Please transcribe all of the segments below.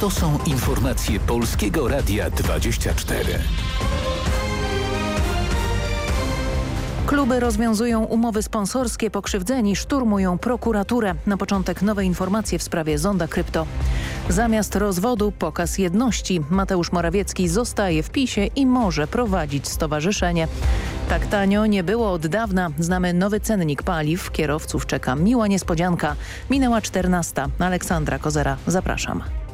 To są informacje Polskiego Radia 24. Kluby rozwiązują umowy sponsorskie, pokrzywdzeni szturmują prokuraturę. Na początek nowe informacje w sprawie Zonda Krypto. Zamiast rozwodu pokaz jedności. Mateusz Morawiecki zostaje w PiSie i może prowadzić stowarzyszenie. Tak tanio nie było od dawna. Znamy nowy cennik paliw. Kierowców czeka miła niespodzianka. Minęła 14. Aleksandra Kozera. Zapraszam.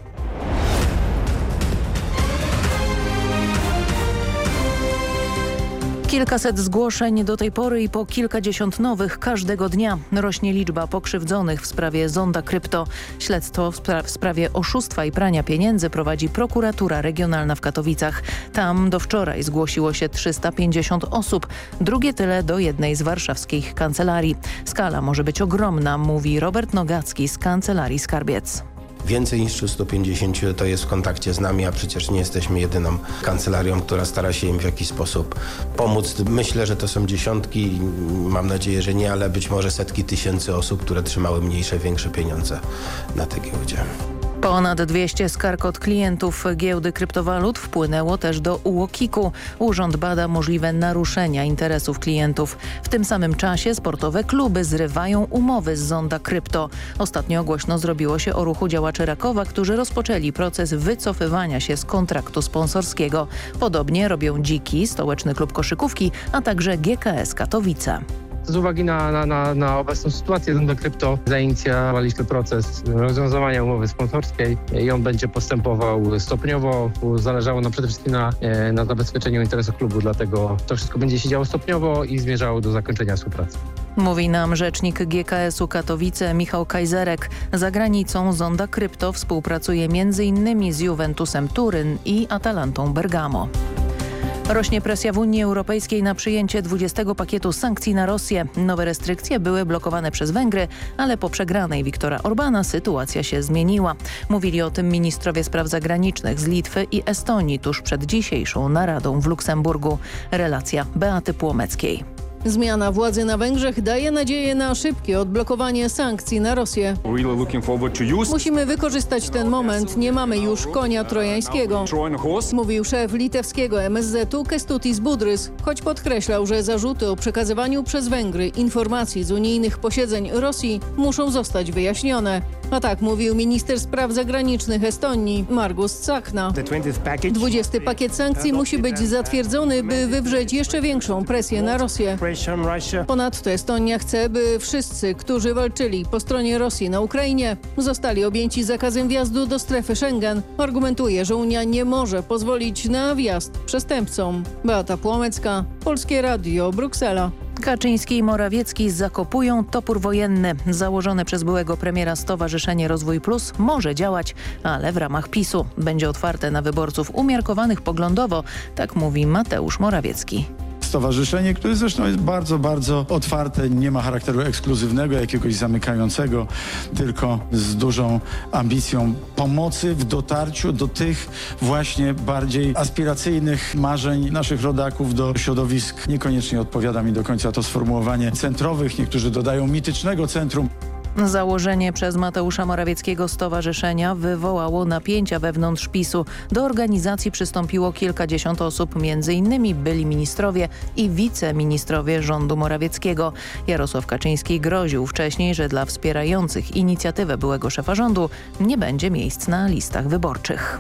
Kilkaset zgłoszeń do tej pory i po kilkadziesiąt nowych każdego dnia. Rośnie liczba pokrzywdzonych w sprawie Zonda Krypto. Śledztwo w, spra w sprawie oszustwa i prania pieniędzy prowadzi prokuratura regionalna w Katowicach. Tam do wczoraj zgłosiło się 350 osób, drugie tyle do jednej z warszawskich kancelarii. Skala może być ogromna, mówi Robert Nogacki z Kancelarii Skarbiec. Więcej niż 350 to jest w kontakcie z nami, a przecież nie jesteśmy jedyną kancelarią, która stara się im w jakiś sposób pomóc. Myślę, że to są dziesiątki, mam nadzieję, że nie, ale być może setki tysięcy osób, które trzymały mniejsze, większe pieniądze na tej giełdzie. Ponad 200 skarg od klientów giełdy kryptowalut wpłynęło też do UOKiK-u. Urząd bada możliwe naruszenia interesów klientów. W tym samym czasie sportowe kluby zrywają umowy z Zonda Krypto. Ostatnio głośno zrobiło się o ruchu działaczy Rakowa, którzy rozpoczęli proces wycofywania się z kontraktu sponsorskiego. Podobnie robią Dziki, Stołeczny Klub Koszykówki, a także GKS Katowice. Z uwagi na, na, na, na obecną sytuację do krypto zainicjowaliśmy proces rozwiązywania umowy sponsorskiej i on będzie postępował stopniowo. Zależało nam przede wszystkim na, e, na zabezpieczeniu interesów klubu, dlatego to wszystko będzie się działo stopniowo i zmierzało do zakończenia współpracy. Mówi nam rzecznik GKS-u Katowice Michał Kajzerek. Za granicą Zonda Krypto współpracuje m.in. z Juventusem Turyn i Atalantą Bergamo. Rośnie presja w Unii Europejskiej na przyjęcie 20 pakietu sankcji na Rosję. Nowe restrykcje były blokowane przez Węgry, ale po przegranej Viktora Orbana sytuacja się zmieniła. Mówili o tym ministrowie spraw zagranicznych z Litwy i Estonii tuż przed dzisiejszą naradą w Luksemburgu. Relacja Beaty Płomeckiej. Zmiana władzy na Węgrzech daje nadzieję na szybkie odblokowanie sankcji na Rosję. Musimy wykorzystać ten moment. Nie mamy już konia trojańskiego. Mówił szef litewskiego MSZ-u Kestutis Budrys, choć podkreślał, że zarzuty o przekazywaniu przez Węgry informacji z unijnych posiedzeń Rosji muszą zostać wyjaśnione. A tak mówił minister spraw zagranicznych Estonii Margus Cakna. 20 pakiet sankcji musi być zatwierdzony, by wywrzeć jeszcze większą presję na Rosję. Ponadto Estonia chce, by wszyscy, którzy walczyli po stronie Rosji na Ukrainie, zostali objęci zakazem wjazdu do strefy Schengen. Argumentuje, że Unia nie może pozwolić na wjazd przestępcom. Beata Płomecka, Polskie Radio, Bruksela. Kaczyński i Morawiecki zakopują topór wojenny. Założone przez byłego premiera Stowarzyszenie Rozwój Plus może działać, ale w ramach PiSu. Będzie otwarte na wyborców umiarkowanych poglądowo, tak mówi Mateusz Morawiecki stowarzyszenie, które zresztą jest bardzo, bardzo otwarte, nie ma charakteru ekskluzywnego, jakiegoś zamykającego, tylko z dużą ambicją pomocy w dotarciu do tych właśnie bardziej aspiracyjnych marzeń naszych rodaków do środowisk. Niekoniecznie odpowiada mi do końca to sformułowanie centrowych, niektórzy dodają mitycznego centrum. Założenie przez Mateusza Morawieckiego Stowarzyszenia wywołało napięcia wewnątrz PiSu. Do organizacji przystąpiło kilkadziesiąt osób, m.in. byli ministrowie i wiceministrowie rządu Morawieckiego. Jarosław Kaczyński groził wcześniej, że dla wspierających inicjatywę byłego szefa rządu nie będzie miejsc na listach wyborczych.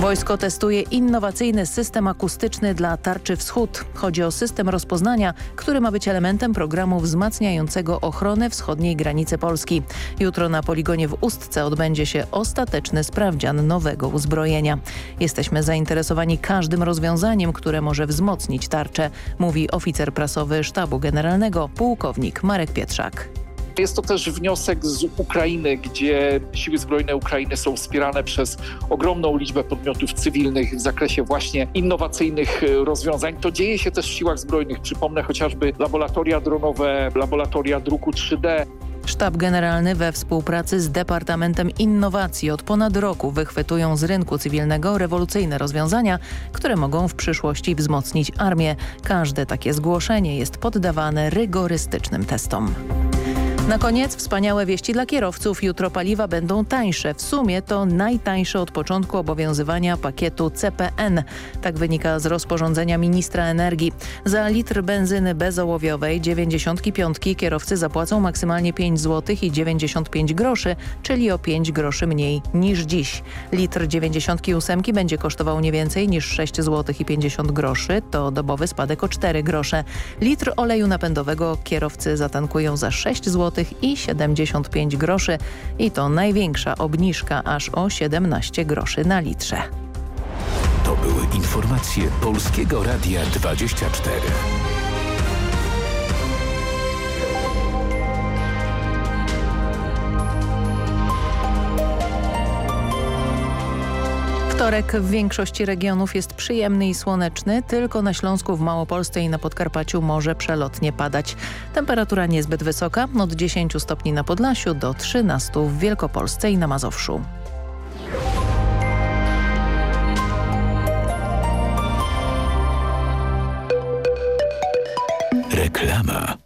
Wojsko testuje innowacyjny system akustyczny dla Tarczy Wschód. Chodzi o system rozpoznania, który ma być elementem programu wzmacniającego ochronę wschodniej granicy Polski. Jutro na poligonie w Ustce odbędzie się ostateczny sprawdzian nowego uzbrojenia. Jesteśmy zainteresowani każdym rozwiązaniem, które może wzmocnić tarczę, mówi oficer prasowy Sztabu Generalnego pułkownik Marek Pietrzak. Jest to też wniosek z Ukrainy, gdzie siły zbrojne Ukrainy są wspierane przez ogromną liczbę podmiotów cywilnych w zakresie właśnie innowacyjnych rozwiązań. To dzieje się też w siłach zbrojnych. Przypomnę chociażby laboratoria dronowe, laboratoria druku 3D. Sztab Generalny we współpracy z Departamentem Innowacji od ponad roku wychwytują z rynku cywilnego rewolucyjne rozwiązania, które mogą w przyszłości wzmocnić armię. Każde takie zgłoszenie jest poddawane rygorystycznym testom. Na koniec wspaniałe wieści dla kierowców. Jutro paliwa będą tańsze. W sumie to najtańsze od początku obowiązywania pakietu CPN. Tak wynika z rozporządzenia ministra energii. Za litr benzyny bezołowiowej 95 kierowcy zapłacą maksymalnie 5 zł i 95 groszy, czyli o 5 groszy mniej niż dziś. Litr 98 będzie kosztował nie więcej niż 6 zł i 50 groszy. To dobowy spadek o 4 grosze. Litr oleju napędowego kierowcy zatankują za 6 zł i 75 groszy i to największa obniżka aż o 17 groszy na litrze. To były informacje Polskiego Radia 24. Wtorek w większości regionów jest przyjemny i słoneczny, tylko na Śląsku, w Małopolsce i na Podkarpaciu może przelotnie padać. Temperatura niezbyt wysoka, od 10 stopni na Podlasiu do 13 w Wielkopolsce i na Mazowszu. Reklama.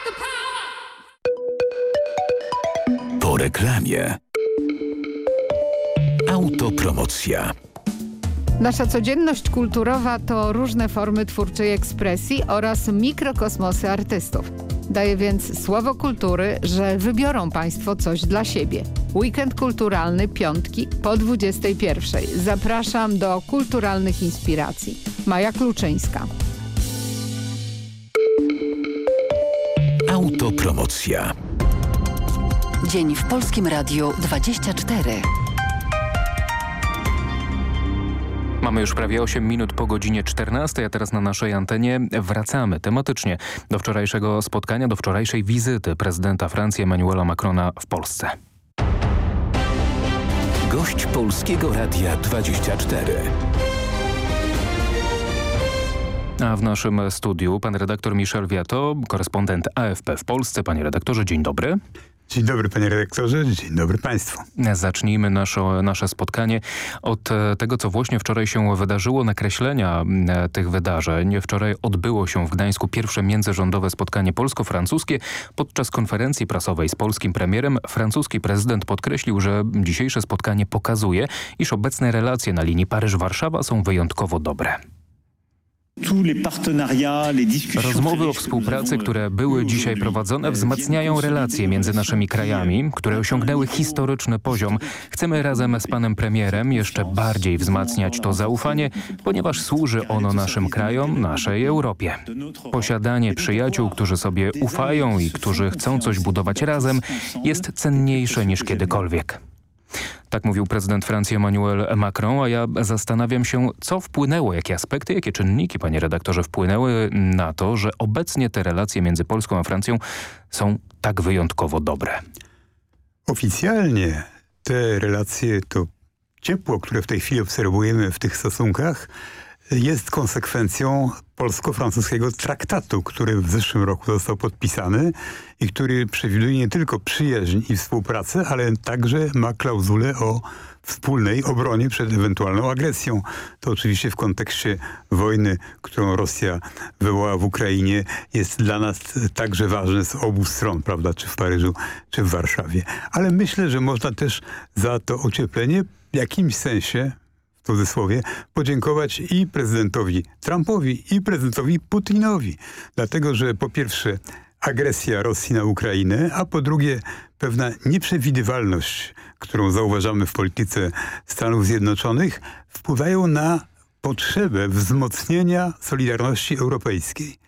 Reklamie. Autopromocja. Nasza codzienność kulturowa to różne formy twórczej ekspresji oraz mikrokosmosy artystów. Daję więc słowo kultury, że wybiorą Państwo coś dla siebie. Weekend kulturalny piątki po 21. Zapraszam do kulturalnych inspiracji. Maja Kluczyńska. Autopromocja. Dzień w Polskim Radiu 24. Mamy już prawie 8 minut po godzinie 14, a teraz na naszej antenie wracamy tematycznie do wczorajszego spotkania, do wczorajszej wizyty prezydenta Francji Emmanuela Macrona w Polsce. Gość Polskiego Radia 24. A w naszym studiu pan redaktor Michel Wiato, korespondent AFP w Polsce. Panie redaktorze, dzień dobry. Dzień dobry panie redaktorze, dzień dobry państwu. Zacznijmy nasze, nasze spotkanie od tego, co właśnie wczoraj się wydarzyło, nakreślenia tych wydarzeń. Wczoraj odbyło się w Gdańsku pierwsze międzyrządowe spotkanie polsko-francuskie. Podczas konferencji prasowej z polskim premierem francuski prezydent podkreślił, że dzisiejsze spotkanie pokazuje, iż obecne relacje na linii Paryż-Warszawa są wyjątkowo dobre. Rozmowy o współpracy, które były dzisiaj prowadzone, wzmacniają relacje między naszymi krajami, które osiągnęły historyczny poziom. Chcemy razem z panem premierem jeszcze bardziej wzmacniać to zaufanie, ponieważ służy ono naszym krajom, naszej Europie. Posiadanie przyjaciół, którzy sobie ufają i którzy chcą coś budować razem, jest cenniejsze niż kiedykolwiek. Tak mówił prezydent Francji Emmanuel Macron, a ja zastanawiam się, co wpłynęło, jakie aspekty, jakie czynniki, panie redaktorze, wpłynęły na to, że obecnie te relacje między Polską a Francją są tak wyjątkowo dobre. Oficjalnie te relacje, to ciepło, które w tej chwili obserwujemy w tych stosunkach, jest konsekwencją polsko-francuskiego traktatu, który w zeszłym roku został podpisany i który przewiduje nie tylko przyjaźń i współpracę, ale także ma klauzulę o wspólnej obronie przed ewentualną agresją. To oczywiście w kontekście wojny, którą Rosja wywołała w Ukrainie jest dla nas także ważne z obu stron, prawda, czy w Paryżu, czy w Warszawie. Ale myślę, że można też za to ocieplenie w jakimś sensie w cudzysłowie, podziękować i prezydentowi Trumpowi, i prezydentowi Putinowi. Dlatego, że po pierwsze agresja Rosji na Ukrainę, a po drugie pewna nieprzewidywalność, którą zauważamy w polityce Stanów Zjednoczonych, wpływają na potrzebę wzmocnienia solidarności europejskiej.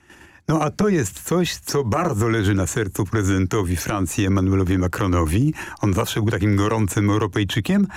No a to jest coś, co bardzo leży na sercu prezydentowi Francji Emmanuelowi Macronowi. On zawsze był takim gorącym Europejczykiem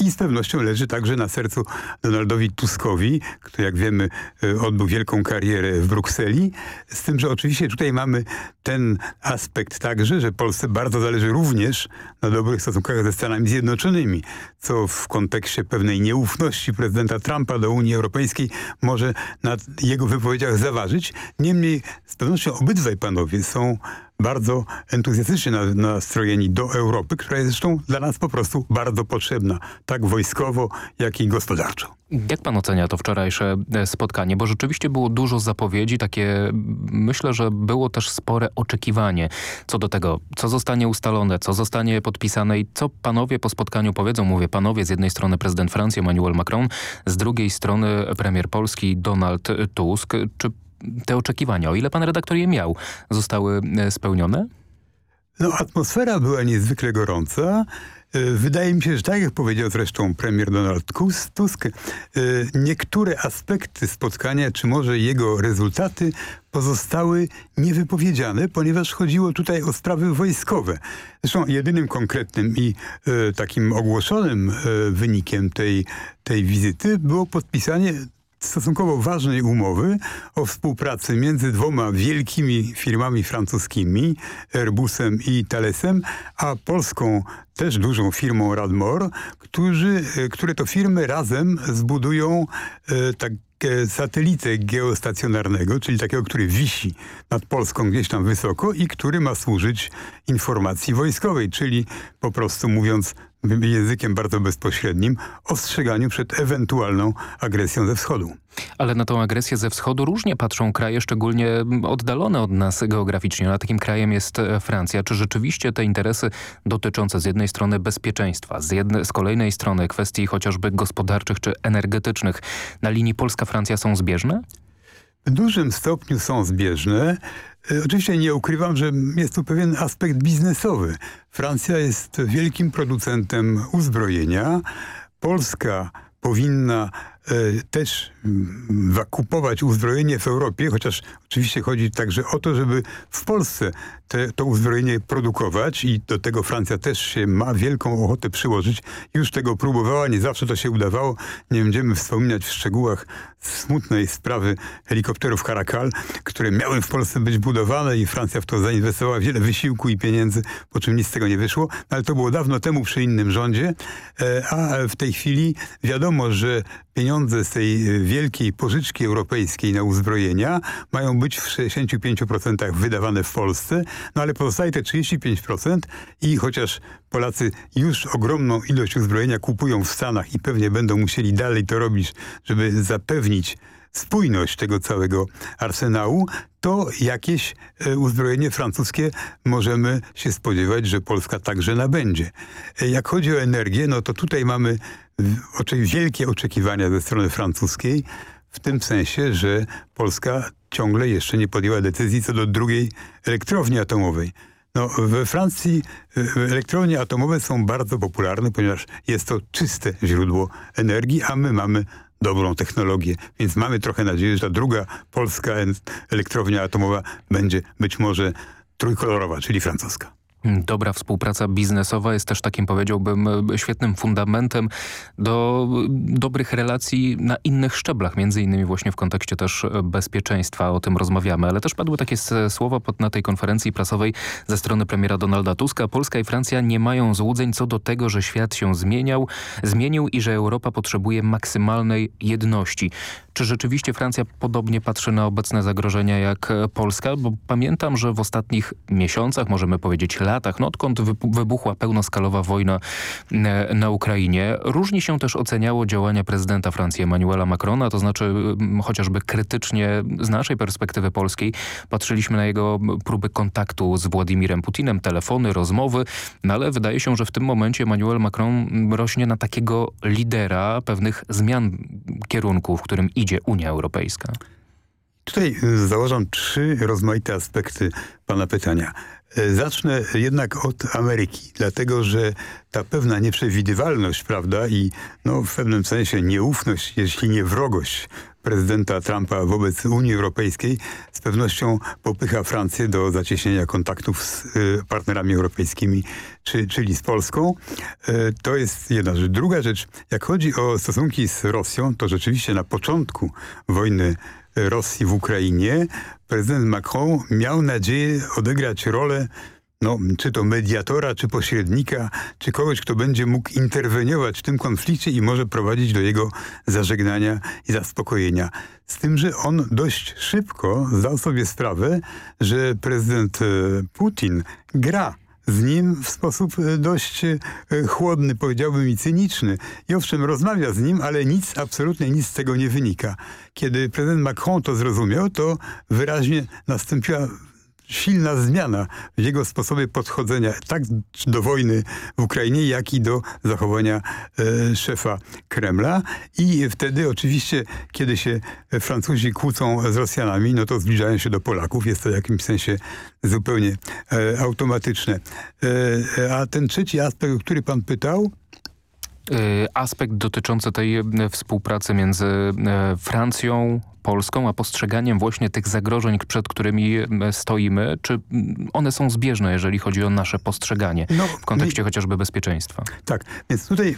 i z pewnością leży także na sercu Donaldowi Tuskowi, który jak wiemy e, odbył wielką karierę w Brukseli. Z tym, że oczywiście tutaj mamy ten aspekt także, że Polsce bardzo zależy również na dobrych stosunkach ze Stanami Zjednoczonymi, co w kontekście pewnej nieufności prezydenta Trumpa do Unii Europejskiej może na jego wypowiedziach zaważyć. Niemniej z pewnością obydwaj panowie są bardzo entuzjastycznie nastrojeni do Europy, która jest zresztą dla nas po prostu bardzo potrzebna, tak wojskowo, jak i gospodarczo. Jak pan ocenia to wczorajsze e, spotkanie? Bo rzeczywiście było dużo zapowiedzi, takie myślę, że było też spore oczekiwanie co do tego, co zostanie ustalone, co zostanie podpisane i co panowie po spotkaniu powiedzą. Mówię panowie, z jednej strony prezydent Francji Emmanuel Macron, z drugiej strony premier Polski Donald Tusk. Czy te oczekiwania, o ile pan redaktor je miał, zostały e, spełnione? No atmosfera była niezwykle gorąca. E, wydaje mi się, że tak jak powiedział zresztą premier Donald Tusk, e, niektóre aspekty spotkania, czy może jego rezultaty pozostały niewypowiedziane, ponieważ chodziło tutaj o sprawy wojskowe. Zresztą jedynym konkretnym i takim ogłoszonym wynikiem tej, tej wizyty było podpisanie stosunkowo ważnej umowy o współpracy między dwoma wielkimi firmami francuskimi, Airbusem i Thalesem, a polską też dużą firmą Radmor, którzy, e, które to firmy razem zbudują e, tak satelitę geostacjonarnego, czyli takiego, który wisi nad Polską gdzieś tam wysoko i który ma służyć informacji wojskowej, czyli po prostu mówiąc językiem bardzo bezpośrednim, ostrzeganiu przed ewentualną agresją ze wschodu. Ale na tą agresję ze wschodu różnie patrzą kraje, szczególnie oddalone od nas geograficznie. A takim krajem jest e, Francja. Czy rzeczywiście te interesy dotyczące z jednej strony bezpieczeństwa, z, jedne, z kolejnej strony kwestii chociażby gospodarczych czy energetycznych na linii Polska-Francja są zbieżne? W dużym stopniu są zbieżne. E, oczywiście nie ukrywam, że jest tu pewien aspekt biznesowy. Francja jest wielkim producentem uzbrojenia. Polska powinna e, też mm, kupować uzbrojenie w Europie, chociaż oczywiście chodzi także o to, żeby w Polsce te, to uzbrojenie produkować i do tego Francja też się ma wielką ochotę przyłożyć. Już tego próbowała, nie zawsze to się udawało. Nie będziemy wspominać w szczegółach smutnej sprawy helikopterów Caracal, które miały w Polsce być budowane i Francja w to zainwestowała wiele wysiłku i pieniędzy, po czym nic z tego nie wyszło. Ale to było dawno temu przy innym rządzie, e, a w tej chwili wiadomo, że pieniądze z tej e, wielkiej pożyczki europejskiej na uzbrojenia mają być w 65% wydawane w Polsce, no ale pozostaje te 35% i chociaż Polacy już ogromną ilość uzbrojenia kupują w Stanach i pewnie będą musieli dalej to robić, żeby zapewnić spójność tego całego arsenału, to jakieś e, uzbrojenie francuskie możemy się spodziewać, że Polska także nabędzie. E, jak chodzi o energię, no to tutaj mamy wielkie oczekiwania ze strony francuskiej, w tym sensie, że Polska ciągle jeszcze nie podjęła decyzji co do drugiej elektrowni atomowej. No, we Francji elektrownie atomowe są bardzo popularne, ponieważ jest to czyste źródło energii, a my mamy dobrą technologię. Więc mamy trochę nadzieję, że ta druga polska elektrownia atomowa będzie być może trójkolorowa, czyli francuska. Dobra współpraca biznesowa jest też takim, powiedziałbym, świetnym fundamentem do dobrych relacji na innych szczeblach, między innymi właśnie w kontekście też bezpieczeństwa, o tym rozmawiamy. Ale też padły takie słowa pod, na tej konferencji prasowej ze strony premiera Donalda Tuska. Polska i Francja nie mają złudzeń co do tego, że świat się zmieniał, zmienił i że Europa potrzebuje maksymalnej jedności. Czy rzeczywiście Francja podobnie patrzy na obecne zagrożenia jak Polska? Bo pamiętam, że w ostatnich miesiącach, możemy powiedzieć latach, no odkąd wybuchła pełnoskalowa wojna e, na Ukrainie, różnie się też oceniało działania prezydenta Francji Emmanuela Macrona, to znaczy chociażby krytycznie z naszej perspektywy polskiej patrzyliśmy na jego próby kontaktu z Władimirem Putinem, telefony, rozmowy, no ale wydaje się, że w tym momencie Emmanuel Macron rośnie na takiego lidera pewnych zmian kierunku, w którym idzie Unia Europejska. Tutaj założam trzy rozmaite aspekty pana pytania. Zacznę jednak od Ameryki, dlatego że ta pewna nieprzewidywalność, prawda, i no, w pewnym sensie nieufność, jeśli nie wrogość prezydenta Trumpa wobec Unii Europejskiej z pewnością popycha Francję do zacieśnienia kontaktów z y, partnerami europejskimi, czy, czyli z Polską. Y, to jest jedna rzecz. Druga rzecz, jak chodzi o stosunki z Rosją, to rzeczywiście na początku wojny Rosji w Ukrainie prezydent Macron miał nadzieję odegrać rolę no, czy to mediatora, czy pośrednika, czy kogoś, kto będzie mógł interweniować w tym konflikcie i może prowadzić do jego zażegnania i zaspokojenia. Z tym, że on dość szybko zdał sobie sprawę, że prezydent e, Putin gra z nim w sposób e, dość e, chłodny, powiedziałbym i cyniczny. I owszem, rozmawia z nim, ale nic, absolutnie nic z tego nie wynika. Kiedy prezydent Macron to zrozumiał, to wyraźnie nastąpiła silna zmiana w jego sposobie podchodzenia tak do wojny w Ukrainie, jak i do zachowania e, szefa Kremla. I wtedy oczywiście, kiedy się Francuzi kłócą z Rosjanami, no to zbliżają się do Polaków. Jest to w jakimś sensie zupełnie e, automatyczne. E, a ten trzeci aspekt, o który pan pytał, e, aspekt dotyczący tej e, współpracy między e, Francją, Polską, a postrzeganiem właśnie tych zagrożeń, przed którymi stoimy, czy one są zbieżne, jeżeli chodzi o nasze postrzeganie no, w kontekście my... chociażby bezpieczeństwa? Tak, więc tutaj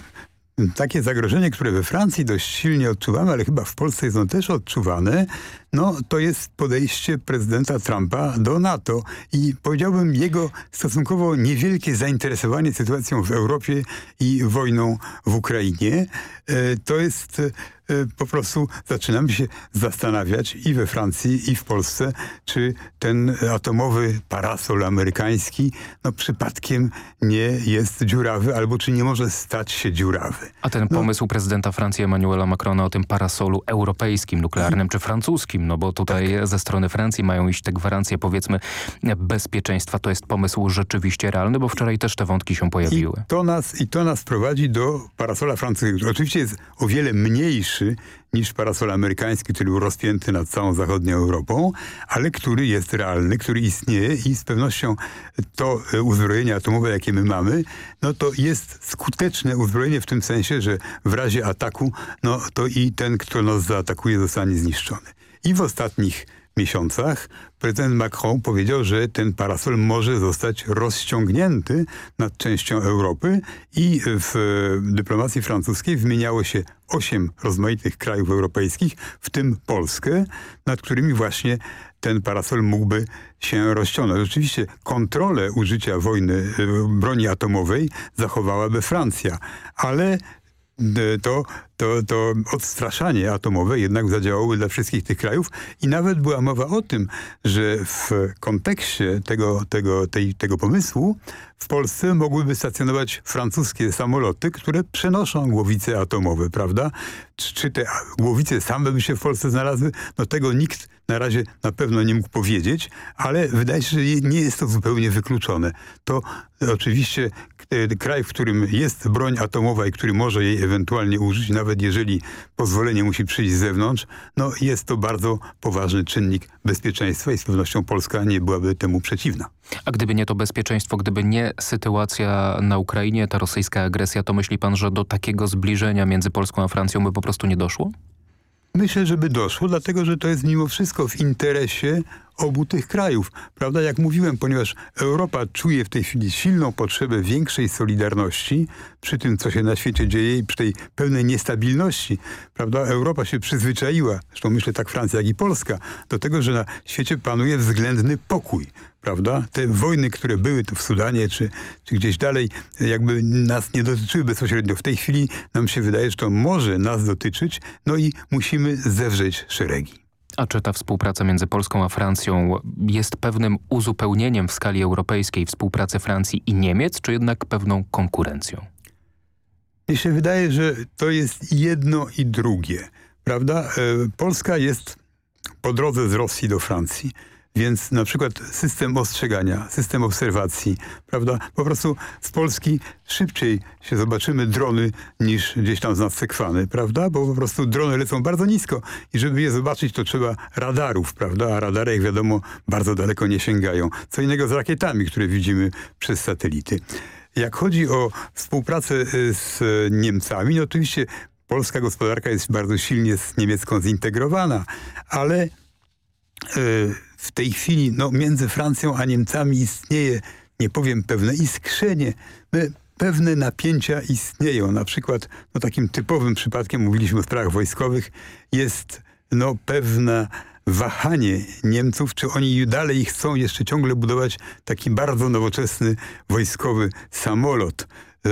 takie zagrożenie, które we Francji dość silnie odczuwamy, ale chyba w Polsce jest ono też odczuwane, no to jest podejście prezydenta Trumpa do NATO i powiedziałbym jego stosunkowo niewielkie zainteresowanie sytuacją w Europie i wojną w Ukrainie. E, to jest po prostu zaczynamy się zastanawiać i we Francji, i w Polsce, czy ten atomowy parasol amerykański no przypadkiem nie jest dziurawy, albo czy nie może stać się dziurawy. A ten no. pomysł prezydenta Francji Emmanuela Macrona o tym parasolu europejskim, nuklearnym czy francuskim, no bo tutaj tak. ze strony Francji mają iść te gwarancje powiedzmy bezpieczeństwa. To jest pomysł rzeczywiście realny, bo wczoraj też te wątki się pojawiły. I to nas, i to nas prowadzi do parasola francuskiego. Oczywiście jest o wiele mniejszy niż parasol amerykański, który był rozpięty nad całą zachodnią Europą, ale który jest realny, który istnieje i z pewnością to e, uzbrojenie atomowe, jakie my mamy, no to jest skuteczne uzbrojenie w tym sensie, że w razie ataku, no to i ten, kto nas zaatakuje, zostanie zniszczony. I w ostatnich miesiącach prezydent Macron powiedział, że ten parasol może zostać rozciągnięty nad częścią Europy i w dyplomacji francuskiej wymieniało się osiem rozmaitych krajów europejskich, w tym Polskę, nad którymi właśnie ten parasol mógłby się rozciągnąć. Oczywiście kontrolę użycia wojny e, broni atomowej zachowałaby Francja, ale to, to, to odstraszanie atomowe jednak zadziałało dla wszystkich tych krajów i nawet była mowa o tym, że w kontekście tego, tego, tej, tego pomysłu w Polsce mogłyby stacjonować francuskie samoloty, które przenoszą głowice atomowe, prawda? Czy, czy te głowice same by się w Polsce znalazły? No tego nikt na razie na pewno nie mógł powiedzieć, ale wydaje się, że nie jest to zupełnie wykluczone. To oczywiście kraj, w którym jest broń atomowa i który może jej ewentualnie użyć, nawet jeżeli pozwolenie musi przyjść z zewnątrz, no jest to bardzo poważny czynnik bezpieczeństwa i z pewnością Polska nie byłaby temu przeciwna. A gdyby nie to bezpieczeństwo, gdyby nie sytuacja na Ukrainie, ta rosyjska agresja, to myśli pan, że do takiego zbliżenia między Polską a Francją by po prostu nie doszło? Myślę, że by doszło, dlatego że to jest mimo wszystko w interesie obu tych krajów. Prawda? Jak mówiłem, ponieważ Europa czuje w tej chwili silną potrzebę większej solidarności przy tym, co się na świecie dzieje i przy tej pełnej niestabilności. Prawda? Europa się przyzwyczaiła, zresztą myślę tak Francja, jak i Polska, do tego, że na świecie panuje względny pokój prawda? Te wojny, które były tu w Sudanie, czy, czy gdzieś dalej, jakby nas nie dotyczyły bezpośrednio. W tej chwili nam się wydaje, że to może nas dotyczyć, no i musimy zewrzeć szeregi. A czy ta współpraca między Polską a Francją jest pewnym uzupełnieniem w skali europejskiej współpracy Francji i Niemiec, czy jednak pewną konkurencją? Mnie się wydaje, że to jest jedno i drugie. Prawda? E, Polska jest po drodze z Rosji do Francji Więc na przykład system ostrzegania, system obserwacji, prawda? Po prostu z Polski szybciej się zobaczymy drony niż gdzieś tam z nas sekwany, prawda? Bo po prostu drony lecą bardzo nisko i żeby je zobaczyć to trzeba radarów, prawda? A radary jak wiadomo bardzo daleko nie sięgają. Co innego z rakietami, które widzimy przez satelity. Jak chodzi o współpracę y, z Niemcami, no oczywiście polska gospodarka jest bardzo silnie z niemiecką zintegrowana, ale y, w tej chwili no, między Francją a Niemcami istnieje, nie powiem pewne iskrzenie, pewne napięcia istnieją. Na przykład no, takim typowym przypadkiem, mówiliśmy o sprawach wojskowych, jest no, pewna wahanie Niemców, czy oni dalej chcą jeszcze ciągle budować taki bardzo nowoczesny wojskowy samolot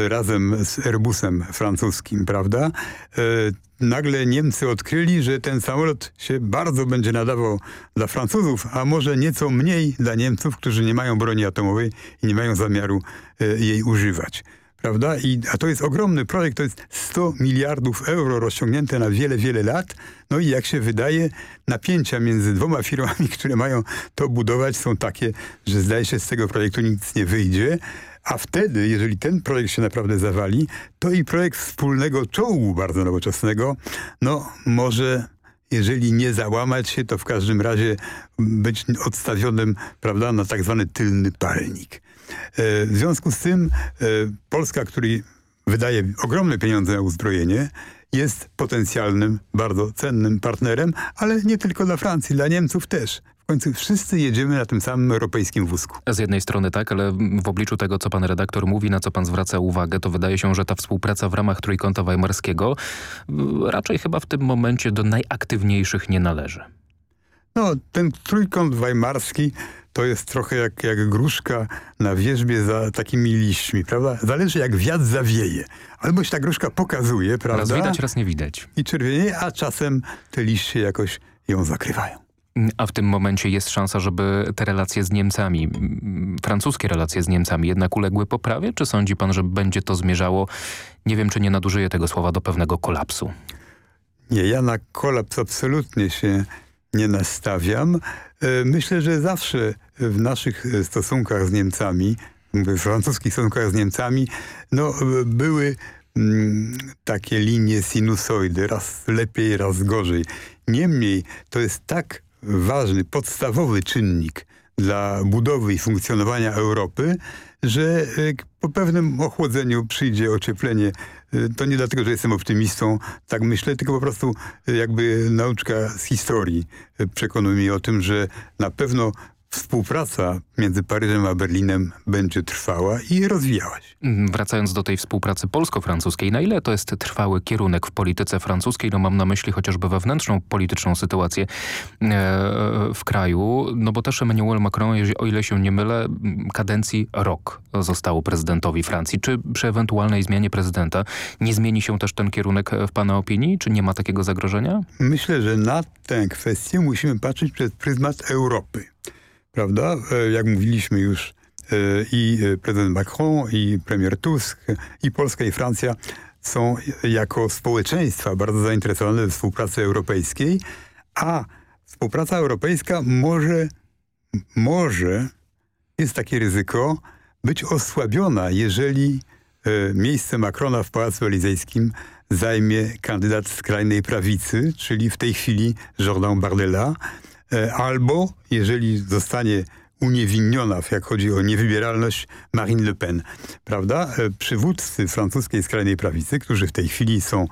razem z Airbusem francuskim, prawda? E, nagle Niemcy odkryli, że ten samolot się bardzo będzie nadawał dla Francuzów, a może nieco mniej dla Niemców, którzy nie mają broni atomowej i nie mają zamiaru e, jej używać prawda? I, a to jest ogromny projekt, to jest 100 miliardów euro rozciągnięte na wiele, wiele lat. No i jak się wydaje, napięcia między dwoma firmami, które mają to budować są takie, że zdaje się z tego projektu nic nie wyjdzie. A wtedy, jeżeli ten projekt się naprawdę zawali, to i projekt wspólnego czołgu bardzo nowoczesnego, no może jeżeli nie załamać się, to w każdym razie być odstawionym prawda, na tak zwany tylny palnik. E, w związku z tym e, Polska, który wydaje ogromne pieniądze na uzbrojenie, jest potencjalnym, bardzo cennym partnerem, ale nie tylko dla Francji, dla Niemców też. W końcu wszyscy jedziemy na tym samym europejskim wózku. Z jednej strony tak, ale w obliczu tego, co pan redaktor mówi, na co pan zwraca uwagę, to wydaje się, że ta współpraca w ramach Trójkąta Weimarskiego raczej chyba w tym momencie do najaktywniejszych nie należy. No, ten Trójkąt Weimarski to jest trochę jak, jak gruszka na wierzbie za takimi liśćmi, prawda? Zależy jak wiatr zawieje. Albo się ta gruszka pokazuje, prawda? Raz widać, raz nie widać. I czerwienie, a czasem te liście jakoś ją zakrywają. A w tym momencie jest szansa, żeby te relacje z Niemcami, francuskie relacje z Niemcami jednak uległy poprawie? Czy sądzi pan, że będzie to zmierzało, nie wiem czy nie nadużyję tego słowa, do pewnego kolapsu? Nie, ja na kolaps absolutnie się nie nastawiam. E, myślę, że zawsze w naszych stosunkach z Niemcami, w francuskich stosunkach z Niemcami, no, były mm, takie linie sinusoidy, raz lepiej, raz gorzej. Niemniej to jest tak ważny, podstawowy czynnik dla budowy i funkcjonowania Europy, że e, po pewnym ochłodzeniu przyjdzie ocieplenie. E, to nie dlatego, że jestem optymistą, tak myślę, tylko po prostu e, jakby nauczka z historii przekonuje mnie o tym, że na pewno współpraca między Paryżem a Berlinem będzie trwała i rozwijała się. Mm, wracając do tej współpracy polsko-francuskiej, na ile to jest trwały kierunek w polityce francuskiej? No mam na myśli chociażby wewnętrzną polityczną sytuację e, w kraju, no bo też Emmanuel Macron, o ile się nie mylę, kadencji rok zostało prezydentowi Francji. Czy przy ewentualnej zmianie prezydenta nie zmieni się też ten kierunek w pana opinii? Czy nie ma takiego zagrożenia? Myślę, że na tę kwestię musimy patrzeć przez pryzmat Europy prawda? E, jak mówiliśmy już e, i e, prezydent Macron, i premier Tusk, i Polska, i Francja są jako społeczeństwa bardzo zainteresowane współpracy europejskiej, a współpraca europejska może, może, jest takie ryzyko, być osłabiona, jeżeli miejsce Macrona w Pałacu Elizejskim zajmie kandydat skrajnej prawicy, czyli w tej chwili Jordan Bardella, albo jeżeli zostanie uniewinniona, jak chodzi o niewybieralność Marine Le Pen. Prawda? E, przywódcy francuskiej skrajnej prawicy, którzy w tej chwili są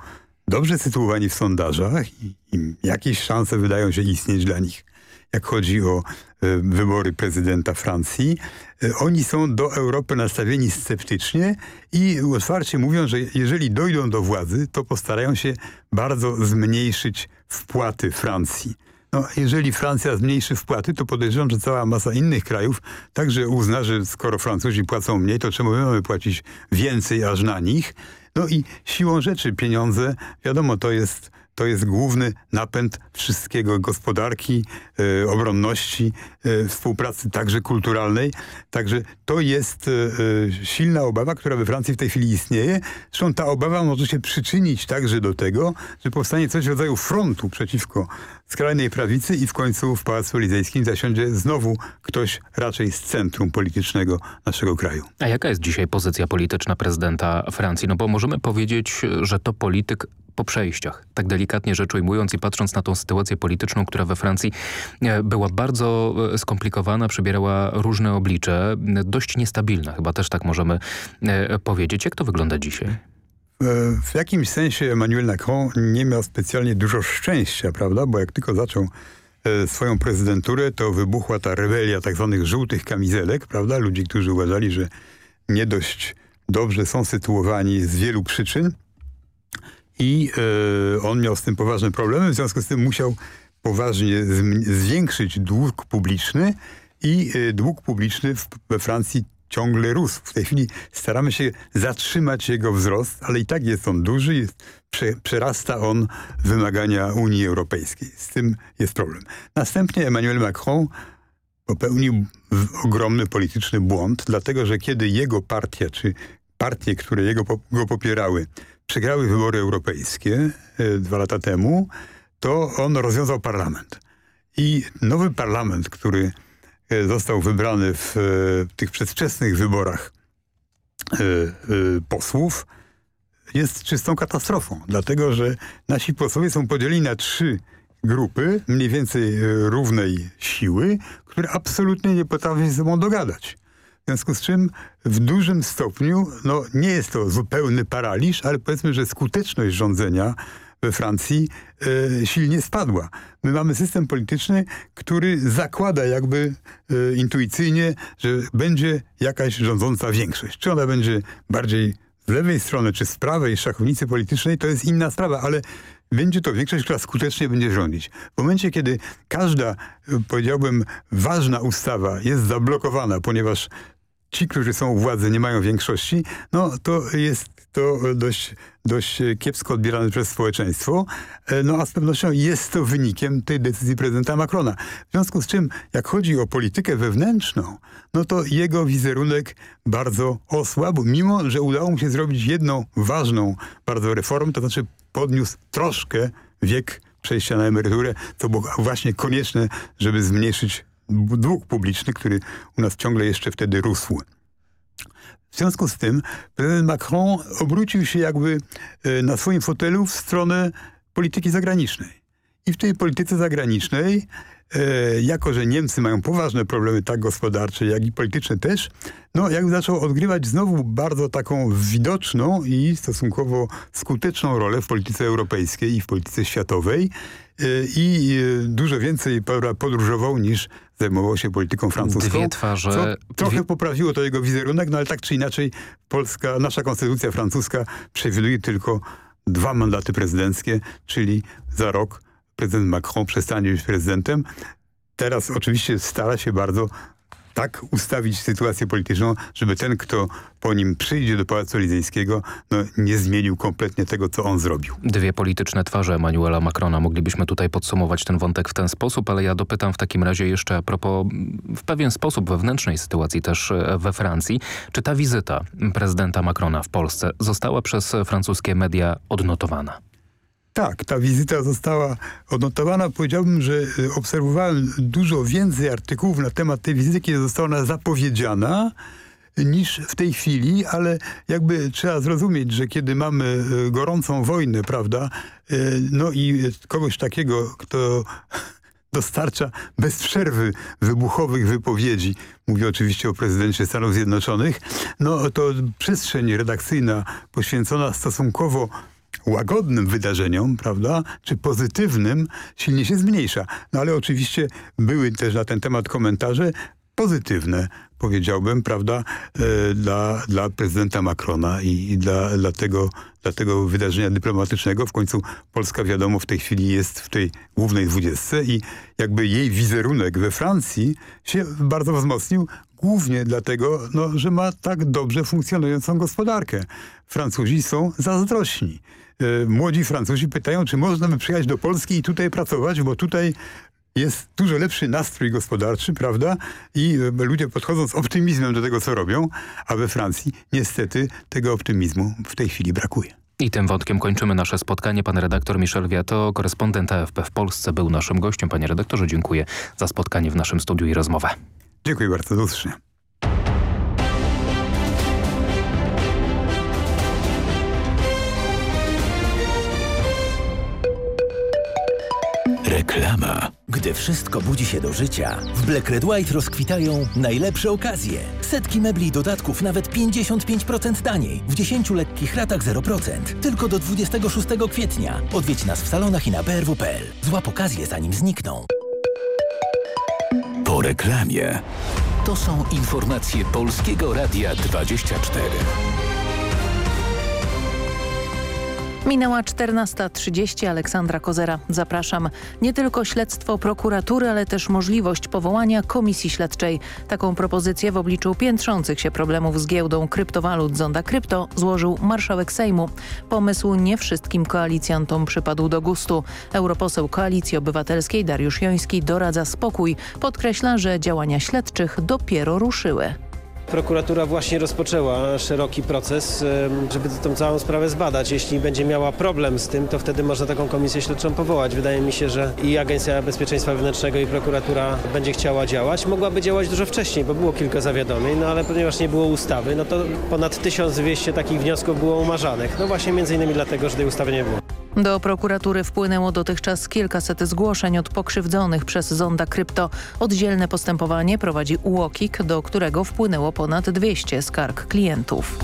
dobrze sytuowani w sondażach i, jakieś szanse wydają się istnieć dla nich, jak chodzi o e, wybory prezydenta Francji. E, oni są do Europy nastawieni sceptycznie i otwarcie mówią, że jeżeli dojdą do władzy, to postarają się bardzo zmniejszyć wpłaty Francji. No, jeżeli Francja zmniejszy wpłaty, to podejrzewam, że cała masa innych krajów także uzna, że skoro Francuzi płacą mniej, to czemu my mamy płacić więcej aż na nich? No i siłą rzeczy pieniądze, wiadomo, to jest to jest główny napęd wszystkiego gospodarki, e, obronności, e, współpracy także kulturalnej. Także to jest e, silna obawa, która we Francji w tej chwili istnieje. Zresztą ta obawa może się przyczynić także do tego, że powstanie coś w rodzaju frontu przeciwko skrajnej prawicy i w końcu w Pałacu Elizejskim zasiądzie znowu ktoś raczej z centrum politycznego naszego kraju. A jaka jest dzisiaj pozycja polityczna prezydenta Francji? No bo możemy powiedzieć, że to polityk po przejściach, tak delikatnie rzecz ujmując i patrząc na tą sytuację polityczną, która we Francji e, była bardzo e, skomplikowana, przybierała różne oblicze, dość niestabilna, chyba też tak możemy e, powiedzieć. Jak to wygląda dzisiaj? W jakimś sensie Emmanuel Macron nie miał specjalnie dużo szczęścia, prawda? Bo jak tylko zaczął swoją prezydenturę, to wybuchła ta rebelia tak zwanych żółtych kamizelek, prawda? Ludzi, którzy uważali, że nie dość dobrze są sytuowani z wielu przyczyn i e, on miał z tym poważne problemy, w związku z tym musiał poważnie zwiększyć dług publiczny i e, dług publiczny we Francji ciągle rósł. W tej chwili staramy się zatrzymać jego wzrost, ale i tak jest on duży, jest, prze, przerasta on wymagania Unii Europejskiej. Z tym jest problem. Następnie Emmanuel Macron popełnił ogromny polityczny błąd, dlatego że kiedy jego partia, czy partie, które jego, go popierały, przegrały wybory europejskie e, dwa lata temu, to on rozwiązał parlament. I nowy parlament, który e, został wybrany w, e, tych przedwczesnych wyborach posłów, jest czystą katastrofą, dlatego że nasi posłowie są podzieleni na trzy grupy, mniej więcej równej siły, które absolutnie nie potrafią się ze sobą dogadać. W związku z czym w dużym stopniu, no nie jest to zupełny paraliż, ale powiedzmy, że skuteczność rządzenia we Francji e, silnie spadła. My mamy system polityczny, który zakłada jakby e, intuicyjnie, że będzie jakaś rządząca większość. Czy ona będzie bardziej z lewej strony, czy z prawej szachownicy politycznej, to jest inna sprawa, ale będzie to większość, która skutecznie będzie rządzić. W momencie, kiedy każda, e, powiedziałbym, ważna ustawa jest zablokowana, ponieważ ci, którzy są u władzy, nie mają większości, no to jest to dość, dość kiepsko odbierane przez społeczeństwo. E, no a z pewnością jest to wynikiem tej decyzji prezydenta Macrona. W związku z czym, jak chodzi o politykę wewnętrzną, no to jego wizerunek bardzo osłabł, mimo że udało mu się zrobić jedną ważną bardzo reformę, to znaczy podniósł troszkę wiek przejścia na emeryturę, co było właśnie konieczne, żeby zmniejszyć dług publiczny, który u nas ciągle jeszcze wtedy rósł. W związku z tym prezydent Macron obrócił się jakby e, na swoim fotelu w stronę polityki zagranicznej. I w tej polityce zagranicznej, e, jako że Niemcy mają poważne problemy tak gospodarcze, jak i polityczne też, no jakby zaczął odgrywać znowu bardzo taką widoczną i stosunkowo skuteczną rolę w polityce europejskiej i w polityce światowej. E, I dużo więcej podróżował niż zajmował się polityką francuską. Dwie twarze. Co trochę dwie... poprawiło to jego wizerunek, no ale tak czy inaczej Polska, nasza konstytucja francuska przewiduje tylko dwa mandaty prezydenckie, czyli za rok prezydent Macron przestanie być prezydentem. Teraz oczywiście stara się bardzo tak ustawić sytuację polityczną, żeby ten, kto po nim przyjdzie do Pałacu Elizejskiego, no, nie zmienił kompletnie tego, co on zrobił. Dwie polityczne twarze Emmanuela Macrona. Moglibyśmy tutaj podsumować ten wątek w ten sposób, ale ja dopytam w takim razie jeszcze a propos w pewien sposób wewnętrznej sytuacji też e, we Francji. Czy ta wizyta prezydenta Macrona w Polsce została przez francuskie media odnotowana? Tak, ta wizyta została odnotowana. Powiedziałbym, że y, obserwowałem dużo więcej artykułów na temat tej wizyty, kiedy została ona zapowiedziana niż w tej chwili, ale jakby trzeba zrozumieć, że kiedy mamy y, gorącą wojnę, prawda, y, no i kogoś takiego, kto dostarcza bez przerwy wybuchowych wypowiedzi, mówię oczywiście o prezydencie Stanów Zjednoczonych, no to przestrzeń redakcyjna poświęcona stosunkowo łagodnym wydarzeniom, prawda, czy pozytywnym, silnie się zmniejsza. No ale oczywiście były też na ten temat komentarze pozytywne, powiedziałbym, prawda, e, dla, dla prezydenta Macrona i, i dla, dla, tego, dla tego wydarzenia dyplomatycznego. W końcu Polska, wiadomo, w tej chwili jest w tej głównej dwudziestce i jakby jej wizerunek we Francji się bardzo wzmocnił, głównie dlatego, no, że ma tak dobrze funkcjonującą gospodarkę. Francuzi są zazdrośni. E, młodzi Francuzi pytają, czy można by przyjechać do Polski i tutaj pracować, bo tutaj jest dużo lepszy nastrój gospodarczy, prawda? I e, ludzie podchodzą z optymizmem do tego, co robią, a we Francji niestety tego optymizmu w tej chwili brakuje. I tym wątkiem kończymy nasze spotkanie. Pan redaktor Michel Wiato, korespondent AFP w Polsce, był naszym gościem. Panie redaktorze, dziękuję za spotkanie w naszym studiu i rozmowę. Dziękuję bardzo, do usłyszenia. Reklama. Gdy wszystko budzi się do życia, w Black Red White rozkwitają najlepsze okazje. Setki mebli i dodatków nawet 55% taniej. W 10 lekkich ratach 0%. Tylko do 26 kwietnia. Odwiedź nas w salonach i na brw.pl. Złap okazję zanim znikną. Po reklamie. To są informacje Polskiego Radia 24. Minęła 14.30. Aleksandra Kozera. Zapraszam. Nie tylko śledztwo prokuratury, ale też możliwość powołania komisji śledczej. Taką propozycję w obliczu piętrzących się problemów z giełdą kryptowalut Zonda Krypto złożył marszałek Sejmu. Pomysł nie wszystkim koalicjantom przypadł do gustu. Europoseł Koalicji Obywatelskiej Dariusz Joński doradza spokój. Podkreśla, że działania śledczych dopiero ruszyły. Prokuratura właśnie rozpoczęła szeroki proces, żeby tę całą sprawę zbadać. Jeśli będzie miała problem z tym, to wtedy można taką komisję śledczą powołać. Wydaje mi się, że i Agencja Bezpieczeństwa Wewnętrznego i prokuratura będzie chciała działać. Mogłaby działać dużo wcześniej, bo było kilka zawiadomień, no ale ponieważ nie było ustawy, no to ponad 1200 takich wniosków było umarzanych. No właśnie między innymi dlatego, że tej ustawy nie było. Do prokuratury wpłynęło dotychczas kilkaset zgłoszeń od pokrzywdzonych przez Zonda Krypto. Oddzielne postępowanie prowadzi UOKiK, do którego wpłynęło ponad 200 skarg klientów.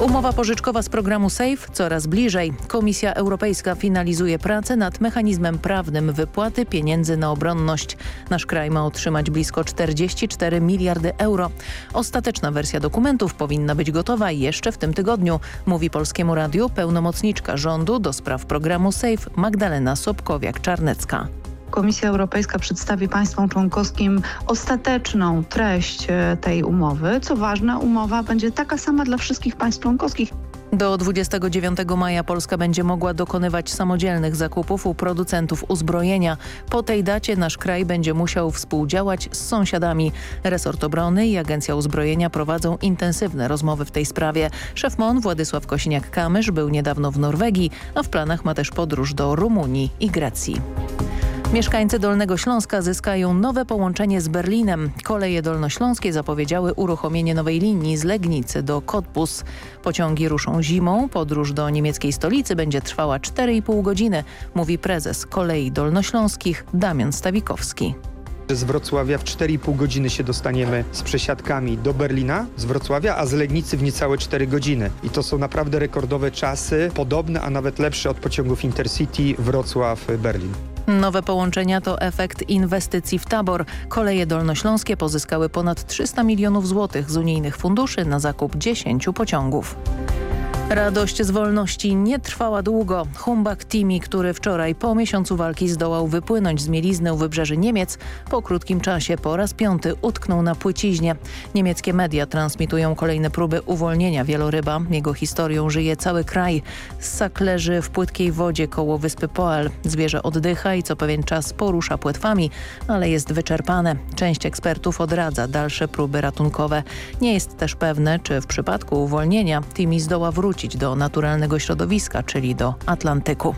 Umowa pożyczkowa z programu SAFE coraz bliżej. Komisja Europejska finalizuje pracę nad mechanizmem prawnym wypłaty pieniędzy na obronność. Nasz kraj ma otrzymać blisko 44 miliardy euro. Ostateczna wersja dokumentów powinna być gotowa jeszcze w tym tygodniu, mówi Polskiemu Radiu pełnomocniczka rządu do spraw programu SAFE Magdalena Sobkowiak-Czarnecka. Komisja Europejska przedstawi państwom członkowskim ostateczną treść e, tej umowy. Co ważne, umowa będzie taka sama dla wszystkich państw członkowskich. Do 29 maja Polska będzie mogła dokonywać samodzielnych zakupów u producentów uzbrojenia. Po tej dacie nasz kraj będzie musiał współdziałać z sąsiadami. Resort Obrony i Agencja Uzbrojenia prowadzą intensywne rozmowy w tej sprawie. Szef MON Władysław Kosiniak-Kamysz był niedawno w Norwegii, a w planach ma też podróż do Rumunii i Grecji. Mieszkańcy Dolnego Śląska zyskają nowe połączenie z Berlinem. Koleje dolnośląskie zapowiedziały uruchomienie nowej linii z Legnicy do Cottbus. Pociągi ruszą zimą, podróż do niemieckiej stolicy będzie trwała 4,5 godziny, mówi prezes Kolei Dolnośląskich Damian Stawikowski. Z Wrocławia w 4,5 godziny się dostaniemy z przesiadkami do Berlina z Wrocławia, a z Legnicy w niecałe 4 godziny. I to są naprawdę rekordowe czasy, podobne, a nawet lepsze od pociągów Intercity Wrocław-Berlin. Nowe połączenia to efekt inwestycji w tabor. Koleje dolnośląskie pozyskały ponad 300 milionów złotych z unijnych funduszy na zakup 10 pociągów. Radość z wolności nie trwała długo. Humbak Timi, który wczoraj po miesiącu walki zdołał wypłynąć z mielizny u wybrzeży Niemiec, po krótkim czasie po raz piąty utknął na płyciźnie. Niemieckie media transmitują kolejne próby uwolnienia wieloryba. Jego historią żyje cały kraj. Ssak leży w płytkiej wodzie koło wyspy Poel. Zwierzę oddycha i co pewien czas porusza płetwami, ale jest wyczerpane. Część ekspertów odradza dalsze próby ratunkowe. Nie jest też pewne, czy w przypadku uwolnienia Timi zdoła wrócić wrócić do naturalnego środowiska, czyli do Atlantyku.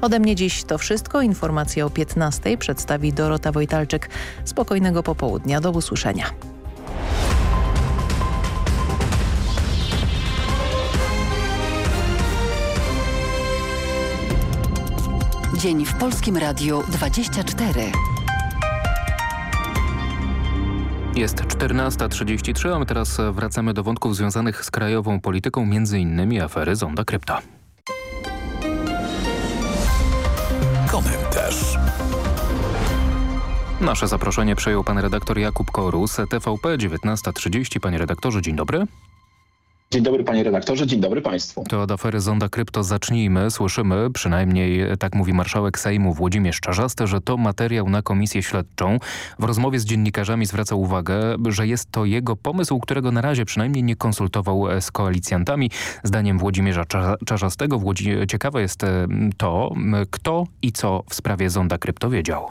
Ode mnie dziś to wszystko. Informacje o 15 przedstawi Dorota Wojtalczyk. Spokojnego popołudnia. Do usłyszenia. Dzień w Polskim Radiu 24. Jest 14.33, a my teraz wracamy do wątków związanych z krajową polityką, między innymi afery Zonda Krypto. Komentarz. Nasze zaproszenie przejął pan redaktor Jakub Korus, TVP 19.30. Panie redaktorze, dzień dobry. Dzień dobry panie redaktorze, dzień dobry państwu. To od afery Zonda Krypto zacznijmy. Słyszymy, przynajmniej tak mówi marszałek Sejmu Włodzimierz Czarzasty, że to materiał na komisję śledczą. W rozmowie z dziennikarzami zwraca uwagę, że jest to jego pomysł, którego na razie przynajmniej nie konsultował z koalicjantami. Zdaniem Włodzimierza Czarzastego Włodzi ciekawe jest to, kto i co w sprawie Zonda Krypto wiedział.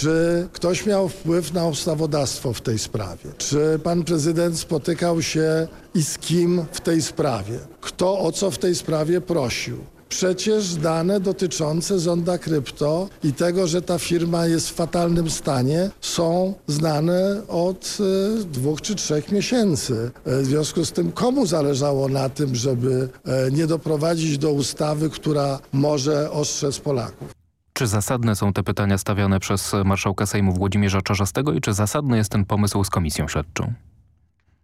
Czy ktoś miał wpływ na ustawodawstwo w tej sprawie? Czy pan prezydent spotykał się i z kim w tej sprawie? Kto o co w tej sprawie prosił? Przecież dane dotyczące Zonda Krypto i tego, że ta firma jest w fatalnym stanie są znane od y, dwóch czy trzech miesięcy. W związku z tym komu zależało na tym, żeby y, nie doprowadzić do ustawy, która może ostrzec Polaków? Czy zasadne są te pytania stawiane przez marszałka Sejmu Włodzimierza Czarzastego i czy zasadny jest ten pomysł z komisją śledczą?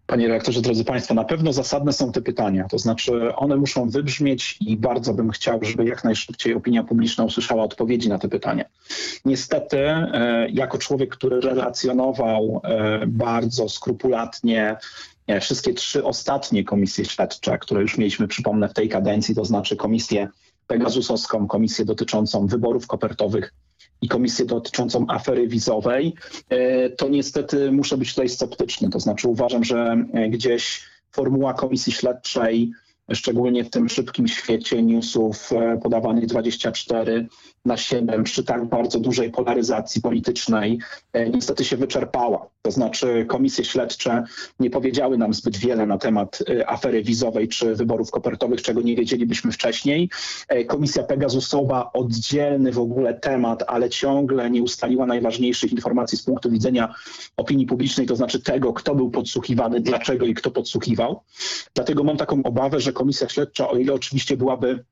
Panie redaktorze, drodzy Państwo, na pewno zasadne są te pytania. To znaczy one muszą wybrzmieć i bardzo bym chciał, żeby jak najszybciej opinia publiczna usłyszała odpowiedzi na te pytania. Niestety, jako człowiek, który relacjonował bardzo skrupulatnie wszystkie trzy ostatnie komisje śledcze, które już mieliśmy, przypomnę, w tej kadencji, to znaczy komisję Pegasusowską, komisję dotyczącą wyborów kopertowych i komisję dotyczącą afery wizowej, to niestety muszę być tutaj sceptyczny. To znaczy uważam, że gdzieś formuła komisji śledczej, szczególnie w tym szybkim świecie newsów podawanych 24 na 7 przy tak bardzo dużej polaryzacji politycznej niestety się wyczerpała. To znaczy komisje śledcze nie powiedziały nam zbyt wiele na temat afery wizowej czy wyborów kopertowych, czego nie wiedzielibyśmy wcześniej. Komisja Pegasusowa oddzielny w ogóle temat, ale ciągle nie ustaliła najważniejszych informacji z punktu widzenia opinii publicznej, to znaczy tego, kto był podsłuchiwany, dlaczego i kto podsłuchiwał. Dlatego mam taką obawę, że komisja śledcza, o ile oczywiście byłaby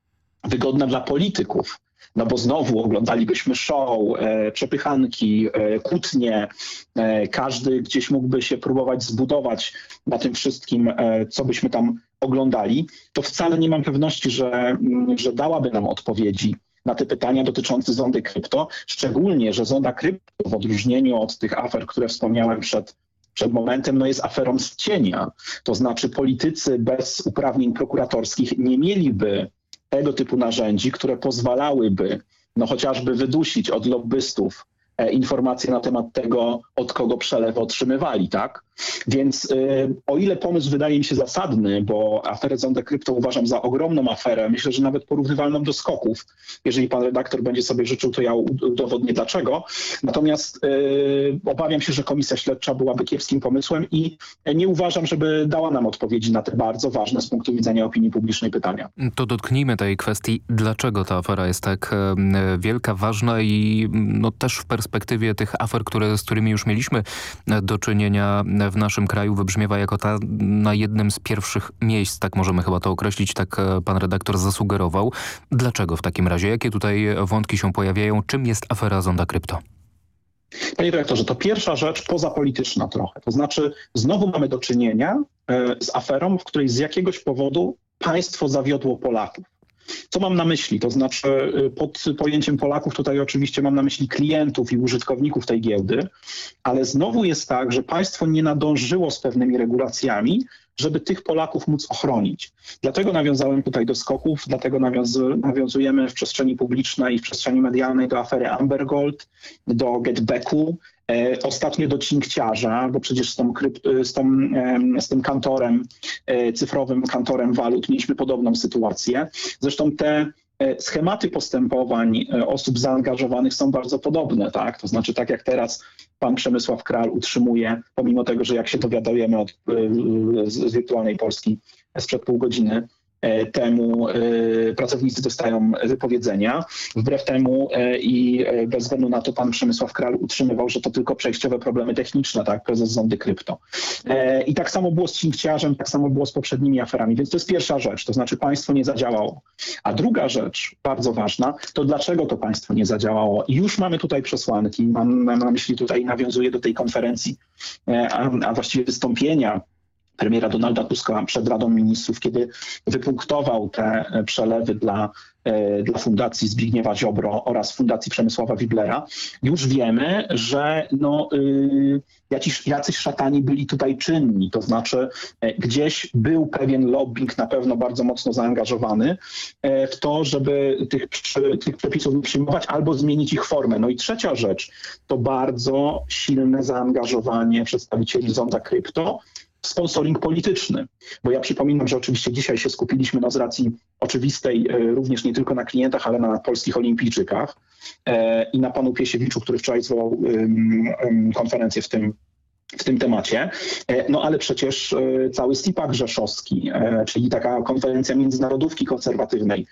wygodna dla polityków, no bo znowu oglądalibyśmy show, e, przepychanki, e, kłótnie. E, każdy gdzieś mógłby się próbować zbudować na tym wszystkim, e, co byśmy tam oglądali. To wcale nie mam pewności, że, że dałaby nam odpowiedzi na te pytania dotyczące zondy krypto, szczególnie, że zonda krypto w odróżnieniu od tych afer, które wspomniałem przed przed momentem no jest aferą z cienia. To znaczy politycy bez uprawnień prokuratorskich nie mieliby tego typu narzędzi, które pozwalałyby no chociażby wydusić od lobbystów informacje na temat tego, od kogo przelewy otrzymywali, tak? Więc y, o ile pomysł wydaje mi się zasadny, bo aferę Zonda Krypto uważam za ogromną aferę, myślę, że nawet porównywalną do skoków. Jeżeli pan redaktor będzie sobie życzył, to ja udowodnię dlaczego. Natomiast y, obawiam się, że komisja śledcza byłaby kiepskim pomysłem i nie uważam, żeby dała nam odpowiedzi na te bardzo ważne z punktu widzenia opinii publicznej pytania. To dotknijmy tej kwestii, dlaczego ta afera jest tak e, wielka, ważna i no, też w perspektywie tych afer, które, z którymi już mieliśmy do czynienia w naszym kraju wybrzmiewa jako ta na jednym z pierwszych miejsc, tak możemy chyba to określić, tak e, pan redaktor zasugerował. Dlaczego w takim razie? Jakie tutaj wątki się pojawiają? Czym jest afera Zonda Krypto? Panie dyrektorze, to pierwsza rzecz pozapolityczna trochę. To znaczy znowu mamy do czynienia e, z aferą, w której z jakiegoś powodu państwo zawiodło Polaków. Co mam na myśli? To znaczy pod pojęciem Polaków tutaj oczywiście mam na myśli klientów i użytkowników tej giełdy, ale znowu jest tak, że państwo nie nadążyło z pewnymi regulacjami, żeby tych Polaków móc ochronić. Dlatego nawiązałem tutaj do skoków, dlatego nawiązujemy w przestrzeni publicznej i w przestrzeni medialnej do afery Amber Gold, do getbacku, E, ostatnio do cinkciarza, bo przecież z, tą, z, tą, z tym kantorem, e, cyfrowym kantorem walut mieliśmy podobną sytuację. Zresztą te schematy postępowań osób zaangażowanych są bardzo podobne, tak? To znaczy tak jak teraz pan Przemysław Kral utrzymuje, pomimo tego, że jak się dowiadujemy od z wirtualnej Polski sprzed pół godziny, E, temu e, pracownicy dostają wypowiedzenia. Wbrew temu e, i bez względu na to pan Przemysław Kral utrzymywał, że to tylko przejściowe problemy techniczne, tak, prezes Zondy Krypto. I tak samo było z Cinkciarzem, tak samo było z poprzednimi aferami, więc to jest pierwsza rzecz, to znaczy państwo nie zadziałało. A druga rzecz, bardzo ważna, to dlaczego to państwo nie zadziałało. Już mamy tutaj przesłanki, mam na myśli tutaj, nawiązuję do tej konferencji, a, a właściwie wystąpienia premiera Donalda Tuska przed Radą Ministrów, kiedy wypunktował te przelewy dla E, dla Fundacji Zbigniewa Ziobro oraz Fundacji Przemysława Wiblera, już wiemy, że no, y, jakiś, jacyś szatani byli tutaj czynni, to znaczy e, gdzieś był pewien lobbying na pewno bardzo mocno zaangażowany e, w to, żeby tych, tych przepisów nie przyjmować albo zmienić ich formę. No i trzecia rzecz to bardzo silne zaangażowanie przedstawicieli zonda krypto sponsoring polityczny. Bo ja przypominam, że oczywiście dzisiaj się skupiliśmy no, z racji oczywistej e, również nie tylko na klientach, ale na polskich olimpijczykach e, i na panu Piesiewiczu, który wczoraj zwołał konferencję w tym w tym temacie. E, no ale przecież e, cały STIPAK rzeszowski, e, czyli taka konferencja międzynarodówki konserwatywnej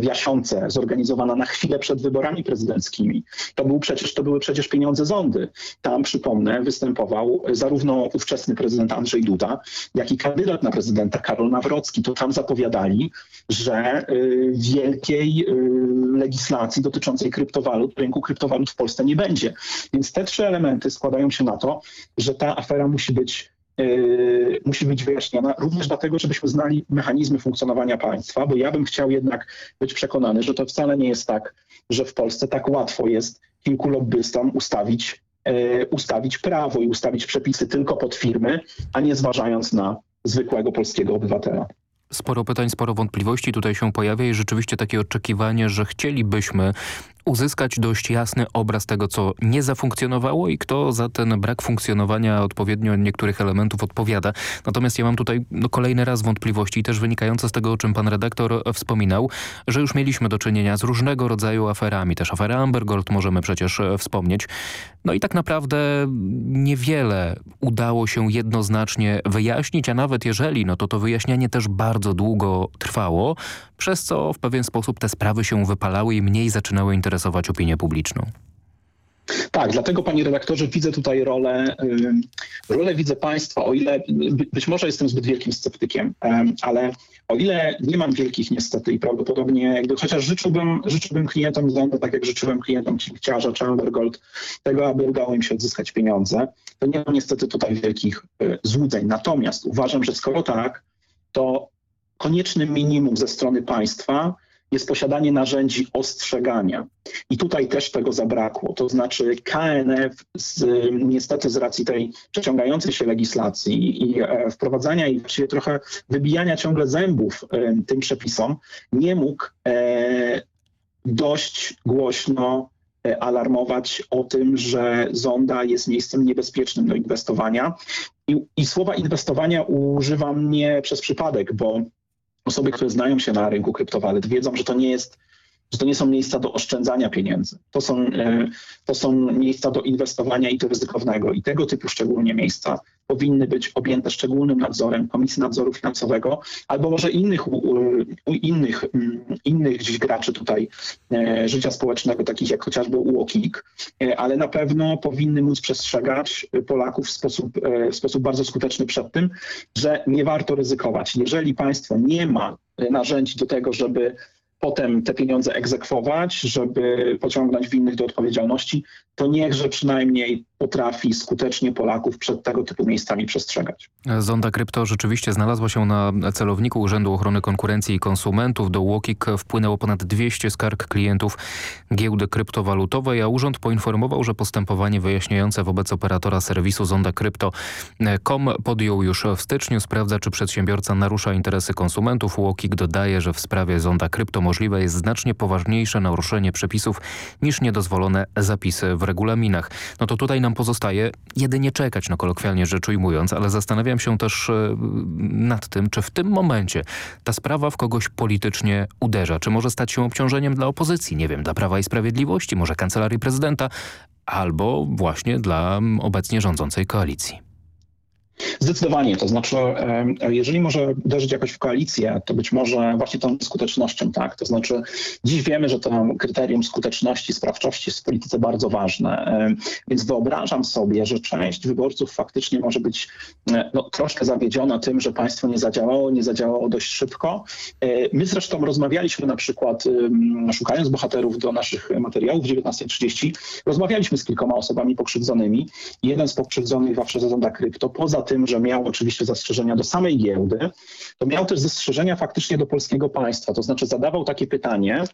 w Jasiące, zorganizowana na chwilę przed wyborami prezydenckimi, to, był przecież, to były przecież pieniądze zondy. Tam, przypomnę, występował zarówno ówczesny prezydent Andrzej Duda, jak i kandydat na prezydenta Karol Nawrocki. To tam zapowiadali, że wielkiej legislacji dotyczącej kryptowalut, rynku kryptowalut w Polsce nie będzie. Więc te trzy elementy składają się na to, że ta afera musi być Yy, musi być wyjaśniona, również dlatego, żebyśmy znali mechanizmy funkcjonowania państwa, bo ja bym chciał jednak być przekonany, że to wcale nie jest tak, że w Polsce tak łatwo jest kilku lobbystom ustawić, yy, ustawić prawo i ustawić przepisy tylko pod firmy, a nie zważając na zwykłego polskiego obywatela. Sporo pytań, sporo wątpliwości tutaj się pojawia i rzeczywiście takie oczekiwanie, że chcielibyśmy uzyskać dość jasny obraz tego, co nie zafunkcjonowało i kto za ten brak funkcjonowania odpowiednio niektórych elementów odpowiada. Natomiast ja mam tutaj no, kolejny raz wątpliwości, też wynikające z tego, o czym pan redaktor wspominał, że już mieliśmy do czynienia z różnego rodzaju aferami. Też aferę Amber Gold możemy przecież e, wspomnieć. No i tak naprawdę niewiele udało się jednoznacznie wyjaśnić, a nawet jeżeli, no to to wyjaśnianie też bardzo długo trwało, przez co w pewien sposób te sprawy się wypalały i mniej zaczynały interesować zainteresować opinię publiczną. Tak, dlatego panie redaktorze widzę tutaj rolę, rolę widzę państwa, o ile być może jestem zbyt wielkim sceptykiem, ale o ile nie mam wielkich niestety i prawdopodobnie jakby, chociaż życzyłbym, życzyłbym klientom Zonda, tak jak życzyłem klientom Cichciarza, Chambergold, tego, aby udało im się odzyskać pieniądze, to nie mam niestety tutaj wielkich e, złudzeń. Natomiast uważam, że skoro tak, to koniecznym minimum ze strony państwa jest posiadanie narzędzi ostrzegania. I tutaj też tego zabrakło. To znaczy KNF z, niestety z racji tej przeciągającej się legislacji i e, wprowadzania i właściwie trochę wybijania ciągle zębów e, tym przepisom nie mógł e, dość głośno alarmować o tym, że zonda jest miejscem niebezpiecznym do inwestowania. I, I słowa inwestowania używam nie przez przypadek, bo osoby, które znają się na rynku kryptowalut, wiedzą, że to nie jest że to nie są miejsca do oszczędzania pieniędzy. To są, e, to są miejsca do inwestowania i to ryzykownego. I tego typu szczególnie miejsca powinny być objęte szczególnym nadzorem Komisji Nadzoru Finansowego albo może innych, innych, mm, innych gdzieś graczy tutaj e, życia społecznego, takich jak chociażby UOKiK, e, ale na pewno powinny móc przestrzegać Polaków w sposób, w sposób bardzo skuteczny przed tym, że nie warto ryzykować. Jeżeli państwo nie ma narzędzi do tego, żeby potem te pieniądze egzekwować, żeby pociągnąć winnych do odpowiedzialności, to niechże przynajmniej potrafi skutecznie Polaków przed tego typu miejscami przestrzegać. Zonda Krypto rzeczywiście znalazła się na celowniku Urzędu Ochrony Konkurencji i Konsumentów. Do UOKiK wpłynęło ponad 200 skarg klientów giełdy kryptowalutowej, a urząd poinformował, że postępowanie wyjaśniające wobec operatora serwisu Zonda Krypto.com podjął już w styczniu. Sprawdza, czy przedsiębiorca narusza interesy konsumentów. UOKiK dodaje, że w sprawie Zonda Krypto możliwe jest znacznie poważniejsze naruszenie przepisów niż niedozwolone zapisy w regulaminach. No to tutaj nam pozostaje jedynie czekać, no kolokwialnie rzecz ujmując, ale zastanawiam się też e, nad tym, czy w tym momencie ta sprawa w kogoś politycznie uderza. Czy może stać się obciążeniem dla opozycji, nie wiem, dla Prawa i Sprawiedliwości, może Kancelarii Prezydenta, albo właśnie dla obecnie rządzącej koalicji. Zdecydowanie, to znaczy, jeżeli może uderzyć jakoś w koalicję, to być może właśnie tą skutecznością, tak? To znaczy, dziś wiemy, że to kryterium skuteczności, sprawczości jest w polityce bardzo ważne, więc wyobrażam sobie, że część wyborców faktycznie może być e, no, troszkę zawiedziona tym, że państwo nie zadziałało, nie zadziałało dość szybko. E, my zresztą rozmawialiśmy na przykład, szukając bohaterów do naszych materiałów w 19.30, rozmawialiśmy z kilkoma osobami pokrzywdzonymi. Jeden z pokrzywdzonych aferze Zonda Krypto, poza tym, że miał oczywiście zastrzeżenia do samej giełdy, to miał też zastrzeżenia faktycznie do polskiego państwa. To znaczy zadawał takie pytanie,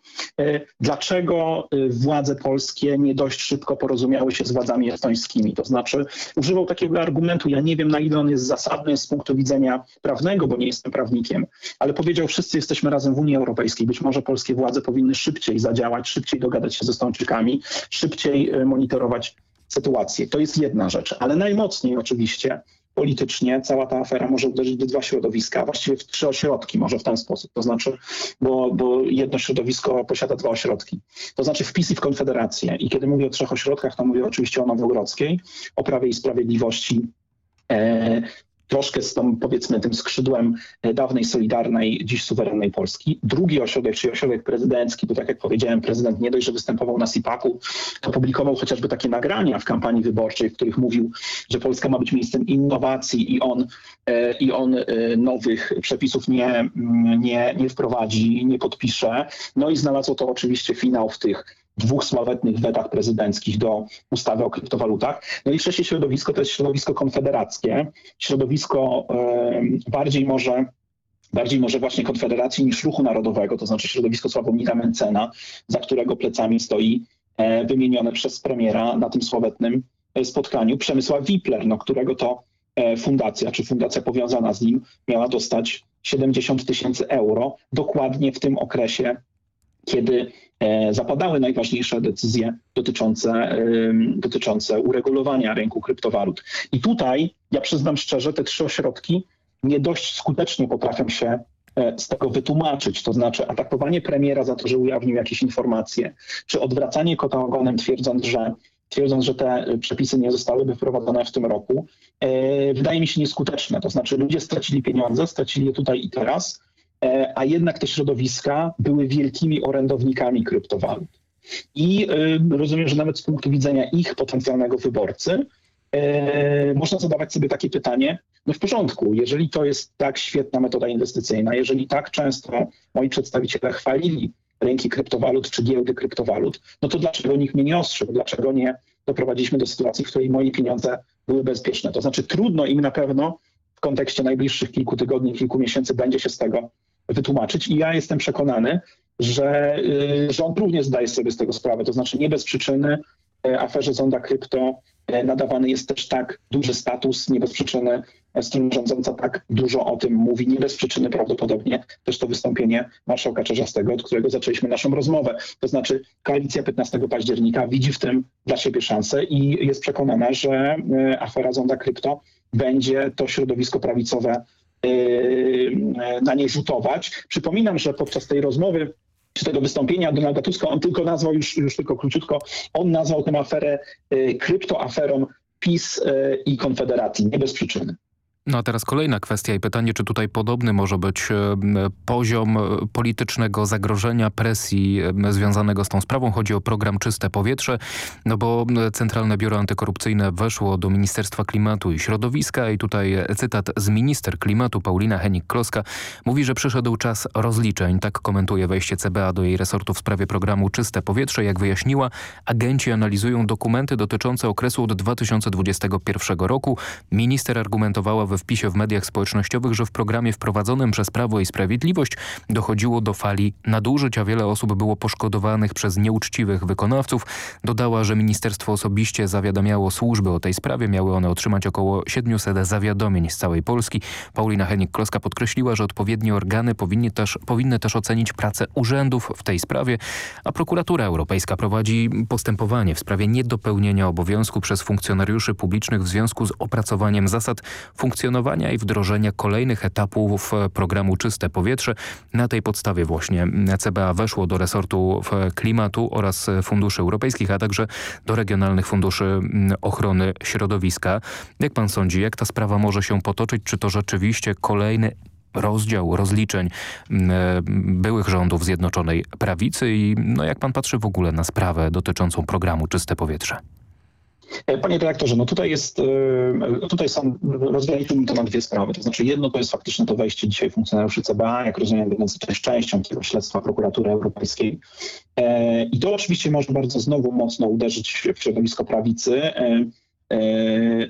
e, dlaczego e, władze polskie nie dość szybko porozumiały się z władzami estońskimi. To znaczy używał takiego argumentu, ja nie wiem na ile on jest zasadny z punktu widzenia prawnego, bo nie jestem prawnikiem, ale powiedział, wszyscy jesteśmy razem w Unii Europejskiej, być może polskie władze powinny szybciej zadziałać, szybciej dogadać się ze Estończykami, szybciej e, monitorować sytuację. To jest jedna rzecz, ale najmocniej oczywiście politycznie cała ta afera może uderzyć w dwa środowiska, właściwie w trzy ośrodki może w ten sposób. To znaczy, bo, bo jedno środowisko posiada dwa ośrodki. To znaczy wpis i w Konfederację. I kiedy mówię o trzech ośrodkach, to mówię oczywiście o Nowogrodzkiej, o Prawie i Sprawiedliwości, e, troszkę z tą, powiedzmy, tym skrzydłem e, dawnej Solidarnej, dziś suwerennej Polski. Drugi ośrodek, czyli ośrodek prezydencki, bo tak jak powiedziałem, prezydent nie dość, że występował na SIPAK-u, to publikował chociażby takie nagrania w kampanii wyborczej, w których mówił, że Polska ma być miejscem innowacji i on, e, i on e, nowych przepisów nie, nie, nie wprowadzi, nie podpisze. No i znalazło to oczywiście finał w tych dwóch sławetnych wetach prezydenckich do ustawy o kryptowalutach. No i trzecie środowisko to jest środowisko konfederackie, środowisko bardziej może bardziej może właśnie Konfederacji niż Ruchu Narodowego, to znaczy środowisko Sławomira Mencena, za którego plecami stoi e, wymienione przez premiera na tym sławetnym e, spotkaniu Przemysław Wipler, no, którego to e, fundacja, czy fundacja powiązana z nim miała dostać 70 tysięcy euro dokładnie w tym okresie, kiedy E, zapadały najważniejsze decyzje dotyczące, dotyczące uregulowania rynku kryptowalut. I tutaj, ja przyznam szczerze, te trzy ośrodki nie dość skutecznie potrafią się e, z tego wytłumaczyć, to znaczy atakowanie premiera za to, że ujawnił jakieś informacje, czy odwracanie kota ogonem twierdząc, że twierdząc, że te przepisy nie zostałyby wprowadzone w tym roku, e, wydaje mi się nieskuteczne. To znaczy ludzie stracili pieniądze, stracili je tutaj i teraz, E, a jednak te środowiska były wielkimi orędownikami kryptowalut. I e, rozumiem, że nawet z punktu widzenia ich potencjalnego wyborcy e, można zadawać sobie takie pytanie, no w porządku, jeżeli to jest tak świetna metoda inwestycyjna, jeżeli tak często moi przedstawiciele chwalili rynki kryptowalut czy giełdy kryptowalut, no to dlaczego nikt mnie nie ostrzegł? Dlaczego nie doprowadziliśmy do sytuacji, w której moje pieniądze były bezpieczne? To znaczy trudno im na pewno w kontekście najbliższych kilku tygodni, kilku miesięcy będzie się z tego wytłumaczyć. I ja jestem przekonany, że y, rząd również zdaje sobie z tego sprawę. To znaczy nie bez przyczyny y, aferze Zonda Krypto y, nadawany jest też tak duży status, nie bez przyczyny strona rządząca tak dużo o tym mówi, nie bez przyczyny prawdopodobnie też to wystąpienie marszałka Czerzastego, od którego zaczęliśmy naszą rozmowę. To znaczy koalicja 15 października widzi w tym dla siebie szansę i jest przekonana, że afera Zonda Krypto będzie to środowisko prawicowe na nie rzutować. Przypominam, że podczas tej rozmowy czy tego wystąpienia Donalda Tuska, on tylko nazwał, już, już tylko króciutko, on nazwał tę aferę yy, kryptoaferą PiS yy, i Konfederacji, nie bez przyczyny. No a teraz kolejna kwestia i pytanie, czy tutaj podobny może być e, poziom politycznego zagrożenia, presji e, związanego z tą sprawą. Chodzi o program Czyste Powietrze, no bo Centralne Biuro Antykorupcyjne weszło do Ministerstwa Klimatu i Środowiska i tutaj cytat z minister klimatu Paulina Henik-Kloska mówi, że przyszedł czas rozliczeń. Tak komentuje wejście CBA do jej resortu w sprawie programu Czyste Powietrze. Jak wyjaśniła, agenci analizują dokumenty dotyczące okresu od 2021 roku. Minister argumentowała we wpisie w mediach społecznościowych, że w programie wprowadzonym przez Prawo i Sprawiedliwość dochodziło do fali nadużyć, a wiele osób było poszkodowanych przez nieuczciwych wykonawców. Dodała, że ministerstwo osobiście zawiadamiało służby o tej sprawie. Miały one otrzymać około 700 zawiadomień z całej Polski. Paulina Henik-Kloska podkreśliła, że odpowiednie organy powinny też, powinny też ocenić pracę urzędów w tej sprawie, a prokuratura europejska prowadzi postępowanie w sprawie niedopełnienia obowiązku przez funkcjonariuszy publicznych w związku z opracowaniem zasad funkcjonowania funkcjonowania i wdrożenia kolejnych etapów e, programu Czyste Powietrze. Na tej podstawie właśnie CBA weszło do resortu klimatu oraz funduszy europejskich, a także do regionalnych funduszy ochrony środowiska. Jak pan sądzi, jak ta sprawa może się potoczyć? Czy to rzeczywiście kolejny rozdział rozliczeń e, byłych rządów Zjednoczonej Prawicy i no jak pan patrzy w ogóle na sprawę dotyczącą programu Czyste Powietrze? E, panie dyrektorze, no tutaj jest, e, tutaj są, rozgraniczyłbym to na dwie sprawy. To znaczy jedno to jest faktycznie to wejście dzisiaj funkcjonariuszy CBA, jak rozumiem, będące też częścią tego śledztwa prokuratury europejskiej. E, I to oczywiście może bardzo znowu mocno uderzyć w środowisko prawicy,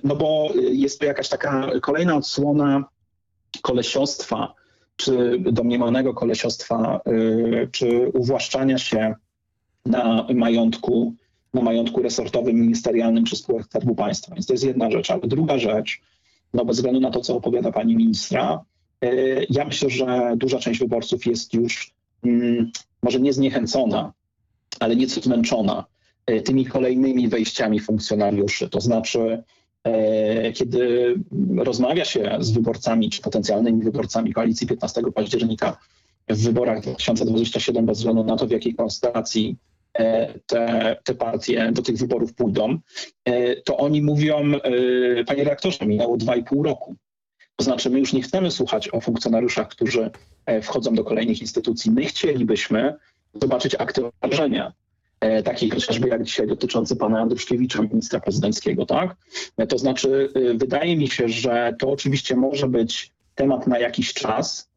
No bo jest to jakaś taka kolejna odsłona kolesiostwa, czy domniemanego kolesiostwa, czy uwłaszczania się na majątku, na majątku resortowym, ministerialnym czy spółek Skarbu Państwa. Więc to jest jedna rzecz. Ale druga rzecz, no bez względu na to, co opowiada pani ministra, ja myślę, że duża część wyborców jest już mm, może nie zniechęcona, ale nieco zmęczona tymi kolejnymi wejściami funkcjonariuszy. To znaczy, kiedy rozmawia się z wyborcami czy potencjalnymi wyborcami koalicji 15 października w wyborach 2027, bez względu na to, w jakiej konstelacji te, te partie do tych wyborów pójdą, to oni mówią, panie reaktorze, minęło 2,5 roku. To znaczy, my już nie chcemy słuchać o funkcjonariuszach, którzy wchodzą do kolejnych instytucji. My chcielibyśmy zobaczyć akty oskarżenia, takiej chociażby jak dzisiaj dotyczący pana Andruszkiewicza, ministra prezydenckiego, tak? To znaczy, wydaje mi się, że to oczywiście może być temat na jakiś czas.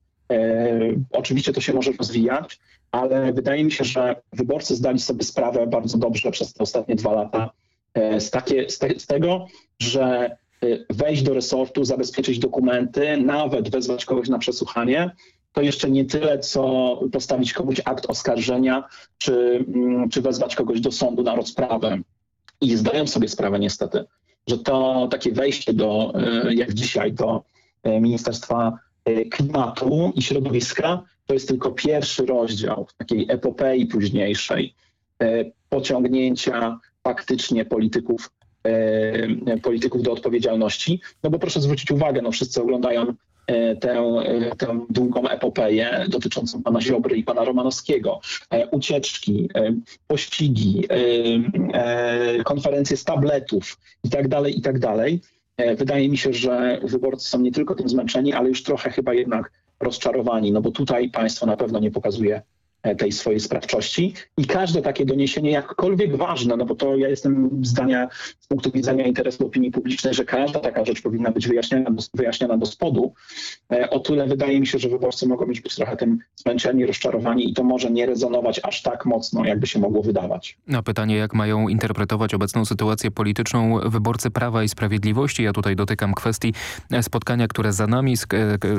Oczywiście to się może rozwijać, ale wydaje mi się, że wyborcy zdali sobie sprawę bardzo dobrze przez te ostatnie dwa lata z, takie, z, te, z tego, że wejść do resortu, zabezpieczyć dokumenty, nawet wezwać kogoś na przesłuchanie, to jeszcze nie tyle, co postawić komuś akt oskarżenia, czy, czy wezwać kogoś do sądu na rozprawę. I zdają sobie sprawę niestety, że to takie wejście do, jak dzisiaj, do Ministerstwa Klimatu i Środowiska, to jest tylko pierwszy rozdział takiej epopei późniejszej pociągnięcia faktycznie polityków polityków do odpowiedzialności. No bo proszę zwrócić uwagę, no wszyscy oglądają tę, tę długą epopeję dotyczącą pana Ziobry i pana Romanowskiego. Ucieczki, pościgi, konferencje z tabletów i tak dalej. Wydaje mi się, że wyborcy są nie tylko tym zmęczeni, ale już trochę chyba jednak rozczarowani, no bo tutaj państwo na pewno nie pokazuje tej swojej sprawczości i każde takie doniesienie, jakkolwiek ważne, no bo to ja jestem zdania z punktu widzenia interesu opinii publicznej, że każda taka rzecz powinna być wyjaśniona do, wyjaśniona do spodu, o tyle wydaje mi się, że wyborcy mogą być trochę tym zmęczeni, rozczarowani i to może nie rezonować aż tak mocno, jakby się mogło wydawać. Na pytanie, jak mają interpretować obecną sytuację polityczną wyborcy Prawa i Sprawiedliwości, ja tutaj dotykam kwestii spotkania, które za nami,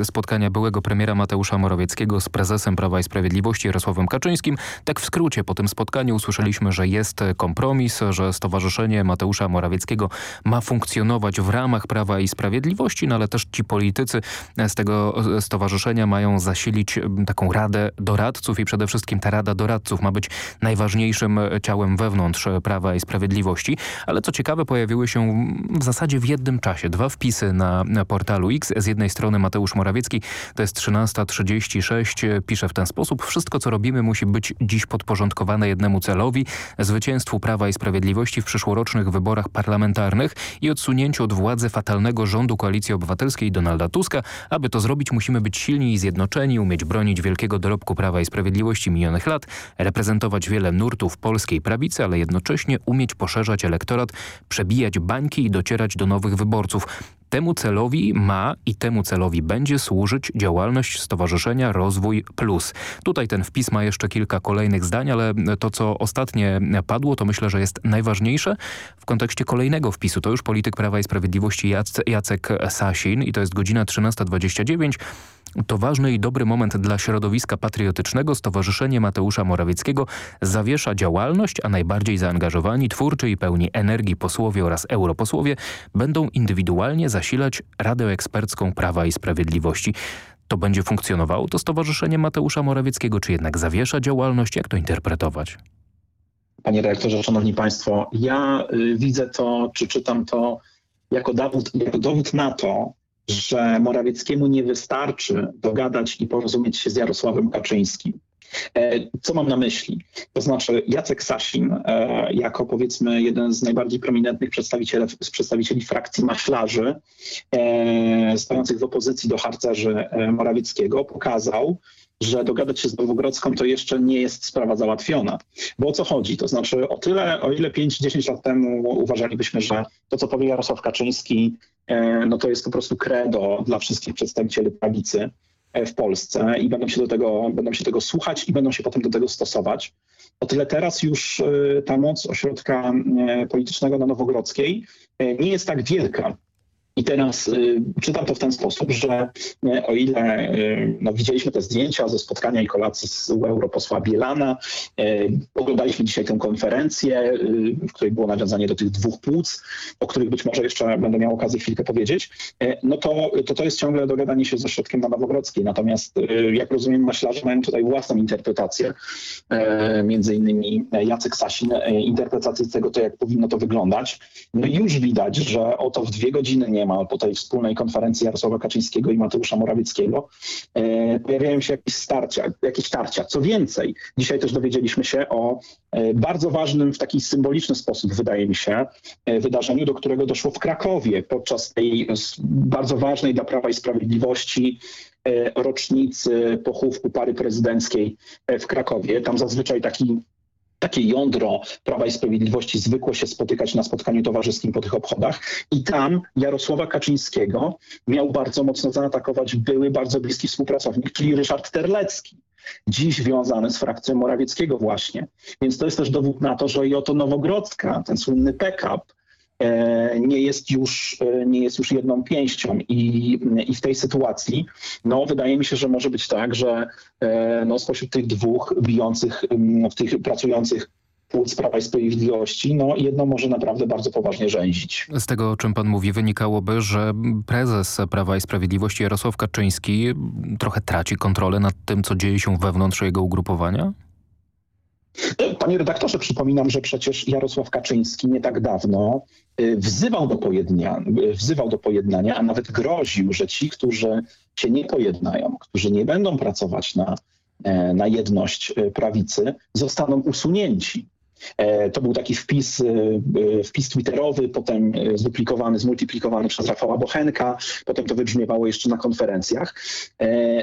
spotkania byłego premiera Mateusza Morawieckiego z prezesem Prawa i Sprawiedliwości Jarosławem Kaczyńskim. Tak w skrócie po tym spotkaniu usłyszeliśmy, że jest kompromis, że Stowarzyszenie Mateusza Morawieckiego ma funkcjonować w ramach Prawa i Sprawiedliwości, no ale też ci politycy z tego stowarzyszenia mają zasilić taką radę doradców i przede wszystkim ta rada doradców ma być najważniejszym ciałem wewnątrz Prawa i Sprawiedliwości. Ale co ciekawe pojawiły się w zasadzie w jednym czasie dwa wpisy na, portalu X. Z jednej strony Mateusz Morawiecki, to jest 13.36, pisze w ten sposób. Wszystko co robimy musi być dziś podporządkowane jednemu celowi, zwycięstwu Prawa i Sprawiedliwości w przyszłorocznych wyborach parlamentarnych i odsunięciu od władzy fatalnego rządu Koalicji Obywatelskiej Donalda Tuska. Aby to zrobić musimy być silni i zjednoczeni, umieć bronić wielkiego dorobku Prawa i Sprawiedliwości minionych lat, reprezentować wiele nurtów polskiej prawicy, ale jednocześnie umieć poszerzać elektorat, przebijać bańki i docierać do nowych wyborców. Temu celowi ma i temu celowi będzie służyć działalność Stowarzyszenia Rozwój Plus. Tutaj ten wpis ma jeszcze kilka kolejnych zdań, ale to co ostatnie padło to myślę, że jest najważniejsze w kontekście kolejnego wpisu. To już polityk Prawa i Sprawiedliwości Jacek Sasin i to jest godzina 13.29. To ważny i dobry moment dla środowiska patriotycznego. Stowarzyszenie Mateusza Morawieckiego zawiesza działalność, a najbardziej zaangażowani, twórczy i pełni energii posłowie oraz europosłowie będą indywidualnie zasilać Radę Ekspercką Prawa i Sprawiedliwości. To będzie funkcjonowało to Stowarzyszenie Mateusza Morawieckiego, czy jednak zawiesza działalność? Jak to interpretować? Panie redaktorze, szanowni państwo, ja y, widzę to, czy czytam to jako dowód, jako dowód na to, że Morawieckiemu nie wystarczy dogadać i porozumieć się z Jarosławem Kaczyńskim. Co mam na myśli? To znaczy Jacek Sasin, jako powiedzmy jeden z najbardziej prominentnych przedstawicieli, przedstawicieli frakcji maślarzy stojących w opozycji do harcerzy Morawieckiego, pokazał, że dogadać się z Nowogrodzką to jeszcze nie jest sprawa załatwiona. Bo o co chodzi? To znaczy o tyle, o ile 5-10 lat temu uważalibyśmy, że to, co powie Jarosław Kaczyński, no to jest po prostu credo dla wszystkich przedstawicieli prawicy, w Polsce i będą się do tego, będą się tego słuchać i będą się potem do tego stosować. O tyle teraz już ta moc ośrodka politycznego na Nowogrodzkiej nie jest tak wielka. I teraz y, czytam to w ten sposób, że y, o ile y, no, widzieliśmy te zdjęcia ze spotkania i kolacji z europosła Bielana, oglądaliśmy dzisiaj tę konferencję, w której było nawiązanie do tych dwóch płuc, o których być może jeszcze będę miał okazję chwilkę powiedzieć, no to, to to jest ciągle dogadanie się ze środkiem na Nowogrodzkiej. Natomiast jak rozumiem, maślarze mają tutaj własną interpretację, między innymi Jacek Sasin, interpretację tego, to jak powinno to wyglądać. No już widać, że oto w dwie godziny nie niemal po tej wspólnej konferencji Jarosława Kaczyńskiego i Mateusza Morawieckiego e, pojawiają się jakieś starcia, jakieś tarcia. Co więcej, dzisiaj też dowiedzieliśmy się o e, bardzo ważnym w taki symboliczny sposób, wydaje mi się, e, wydarzeniu, do którego doszło w Krakowie podczas tej bardzo ważnej dla Prawa i Sprawiedliwości rocznicy pochówku pary prezydenckiej w Krakowie. Tam zazwyczaj taki takie jądro Prawa i Sprawiedliwości zwykło się spotykać na spotkaniu towarzyskim po tych obchodach i tam Jarosława Kaczyńskiego miał bardzo mocno zaatakować były bardzo bliski współpracownik, czyli Ryszard Terlecki dziś wiązany z frakcją Morawieckiego właśnie. Więc to jest też dowód na to, że i oto Nowogrodzka, ten słynny PKP, nie jest już, e, nie jest już jedną pięścią i, i w tej sytuacji no, wydaje mi się, że może być tak, że e, no, spośród tych dwóch bijących, tych pracujących płuc Prawa i Sprawiedliwości, no jedno może naprawdę bardzo poważnie rzęzić. Z tego, o czym pan mówi, wynikałoby, że prezes Prawa i Sprawiedliwości Jarosław Kaczyński trochę traci kontrolę nad tym, co dzieje się wewnątrz jego ugrupowania? Panie redaktorze, przypominam, że przecież Jarosław Kaczyński nie tak dawno y, wzywał do, y, wzywał do pojednania, a nawet groził, że ci, którzy się nie pojednają, którzy nie będą pracować na, e, na jedność y, prawicy, zostaną usunięci. E, to był taki wpis, e, e, wpis twitterowy, potem zduplikowany, zmultiplikowany przez Rafała Bochenka, potem to wybrzmiewało jeszcze na konferencjach.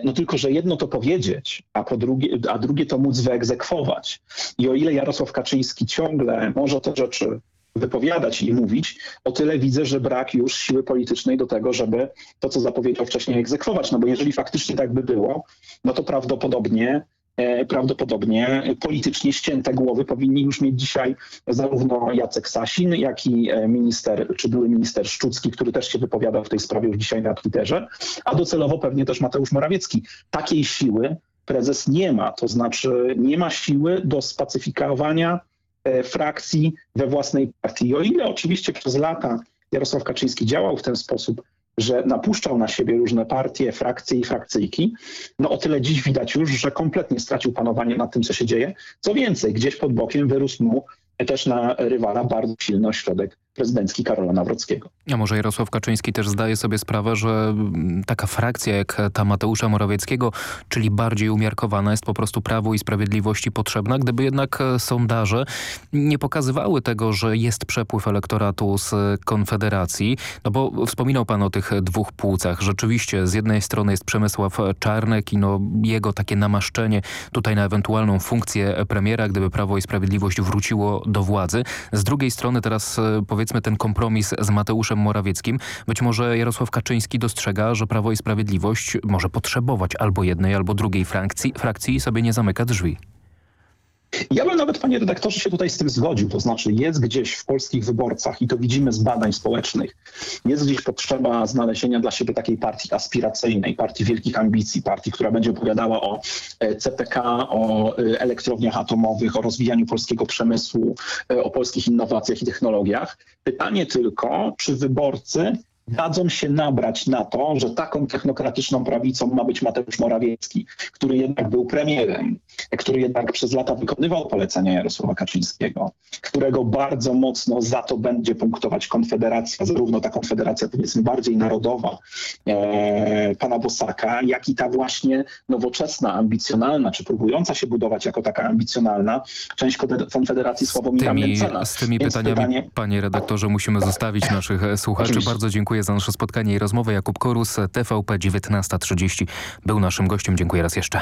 No tylko, że jedno to powiedzieć, a, po drugie, a drugie to móc wyegzekwować. I o ile Jarosław Kaczyński ciągle może te rzeczy wypowiadać i mówić, o tyle widzę, że brak już siły politycznej do tego, żeby to, co zapowiedział wcześniej, egzekwować. No bo jeżeli faktycznie tak by było, no to prawdopodobnie prawdopodobnie politycznie ścięte głowy powinni już mieć dzisiaj zarówno Jacek Sasin, jak i e, minister, czy były minister Szczucki, który też się wypowiadał w tej sprawie już dzisiaj na Twitterze, a docelowo pewnie też Mateusz Morawiecki. Takiej siły prezes nie ma, to znaczy nie ma siły do spacyfikowania e, frakcji we własnej partii. I o ile oczywiście przez lata Jarosław Kaczyński działał w ten sposób, że napuszczał na siebie różne partie, frakcje i frakcyjki, no o tyle dziś widać już, że kompletnie stracił panowanie nad tym, co się dzieje. Co więcej, gdzieś pod bokiem wyrósł mu też na rywala bardzo silny ośrodek prezydencki Karola Nawrockiego. A może Jarosław Kaczyński też zdaje sobie sprawę, że taka frakcja jak ta Mateusza Morawieckiego, czyli bardziej umiarkowana jest po prostu Prawu i Sprawiedliwości potrzebna, gdyby jednak sondaże nie pokazywały tego, że jest przepływ elektoratu z Konfederacji, no bo wspominał pan o tych dwóch płucach. Rzeczywiście z jednej strony jest Przemysław Czarnek i no jego takie namaszczenie tutaj na ewentualną funkcję premiera, gdyby Prawo i Sprawiedliwość wróciło do władzy. Z drugiej strony teraz powiedzmy powiedzmy ten kompromis z Mateuszem Morawieckim. Być może Jarosław Kaczyński dostrzega, że Prawo i Sprawiedliwość może potrzebować albo jednej, albo drugiej frakcji, frakcji i sobie nie zamyka drzwi. Ja bym nawet, panie redaktorze, się tutaj z tym zgodził. To znaczy jest gdzieś w polskich wyborcach i to widzimy z badań społecznych, jest gdzieś potrzeba znalezienia dla siebie takiej partii aspiracyjnej, partii wielkich ambicji, partii, która będzie opowiadała o e, CPK, o e, elektrowniach atomowych, o rozwijaniu polskiego przemysłu, e, o polskich innowacjach i technologiach. Pytanie tylko, czy wyborcy dadzą się nabrać na to, że taką technokratyczną prawicą ma być Mateusz Morawiecki, który jednak był premierem, który jednak przez lata wykonywał polecenia Jarosława Kaczyńskiego, którego bardzo mocno za to będzie punktować Konfederacja, zarówno ta Konfederacja powiedzmy bardziej narodowa e, pana Bosaka, jak i ta właśnie nowoczesna, ambicjonalna, czy próbująca się budować jako taka ambicjonalna część Konfederacji Sławomira Mencena. Z tymi Więc pytaniami, pytanie... panie redaktorze, musimy zostawić naszych słuchaczy. Oczywiście. Bardzo dziękuję za nasze spotkanie i rozmowę. Jakub Korus, TVP 19.30 był naszym gościem. Dziękuję raz jeszcze.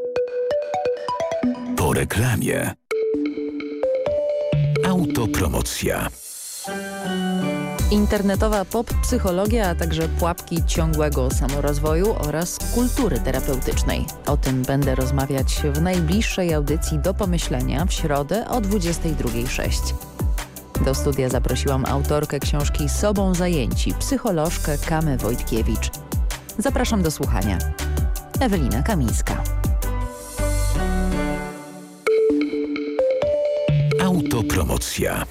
Reklamie. Autopromocja. Internetowa pop-psychologia, a także pułapki ciągłego samorozwoju oraz kultury terapeutycznej. O tym będę rozmawiać w najbliższej audycji do pomyślenia w środę o 22.06. Do studia zaprosiłam autorkę książki Sobą zajęci, psycholożkę Kamę Wojtkiewicz. Zapraszam do słuchania. Ewelina Kamińska. Autopromocja.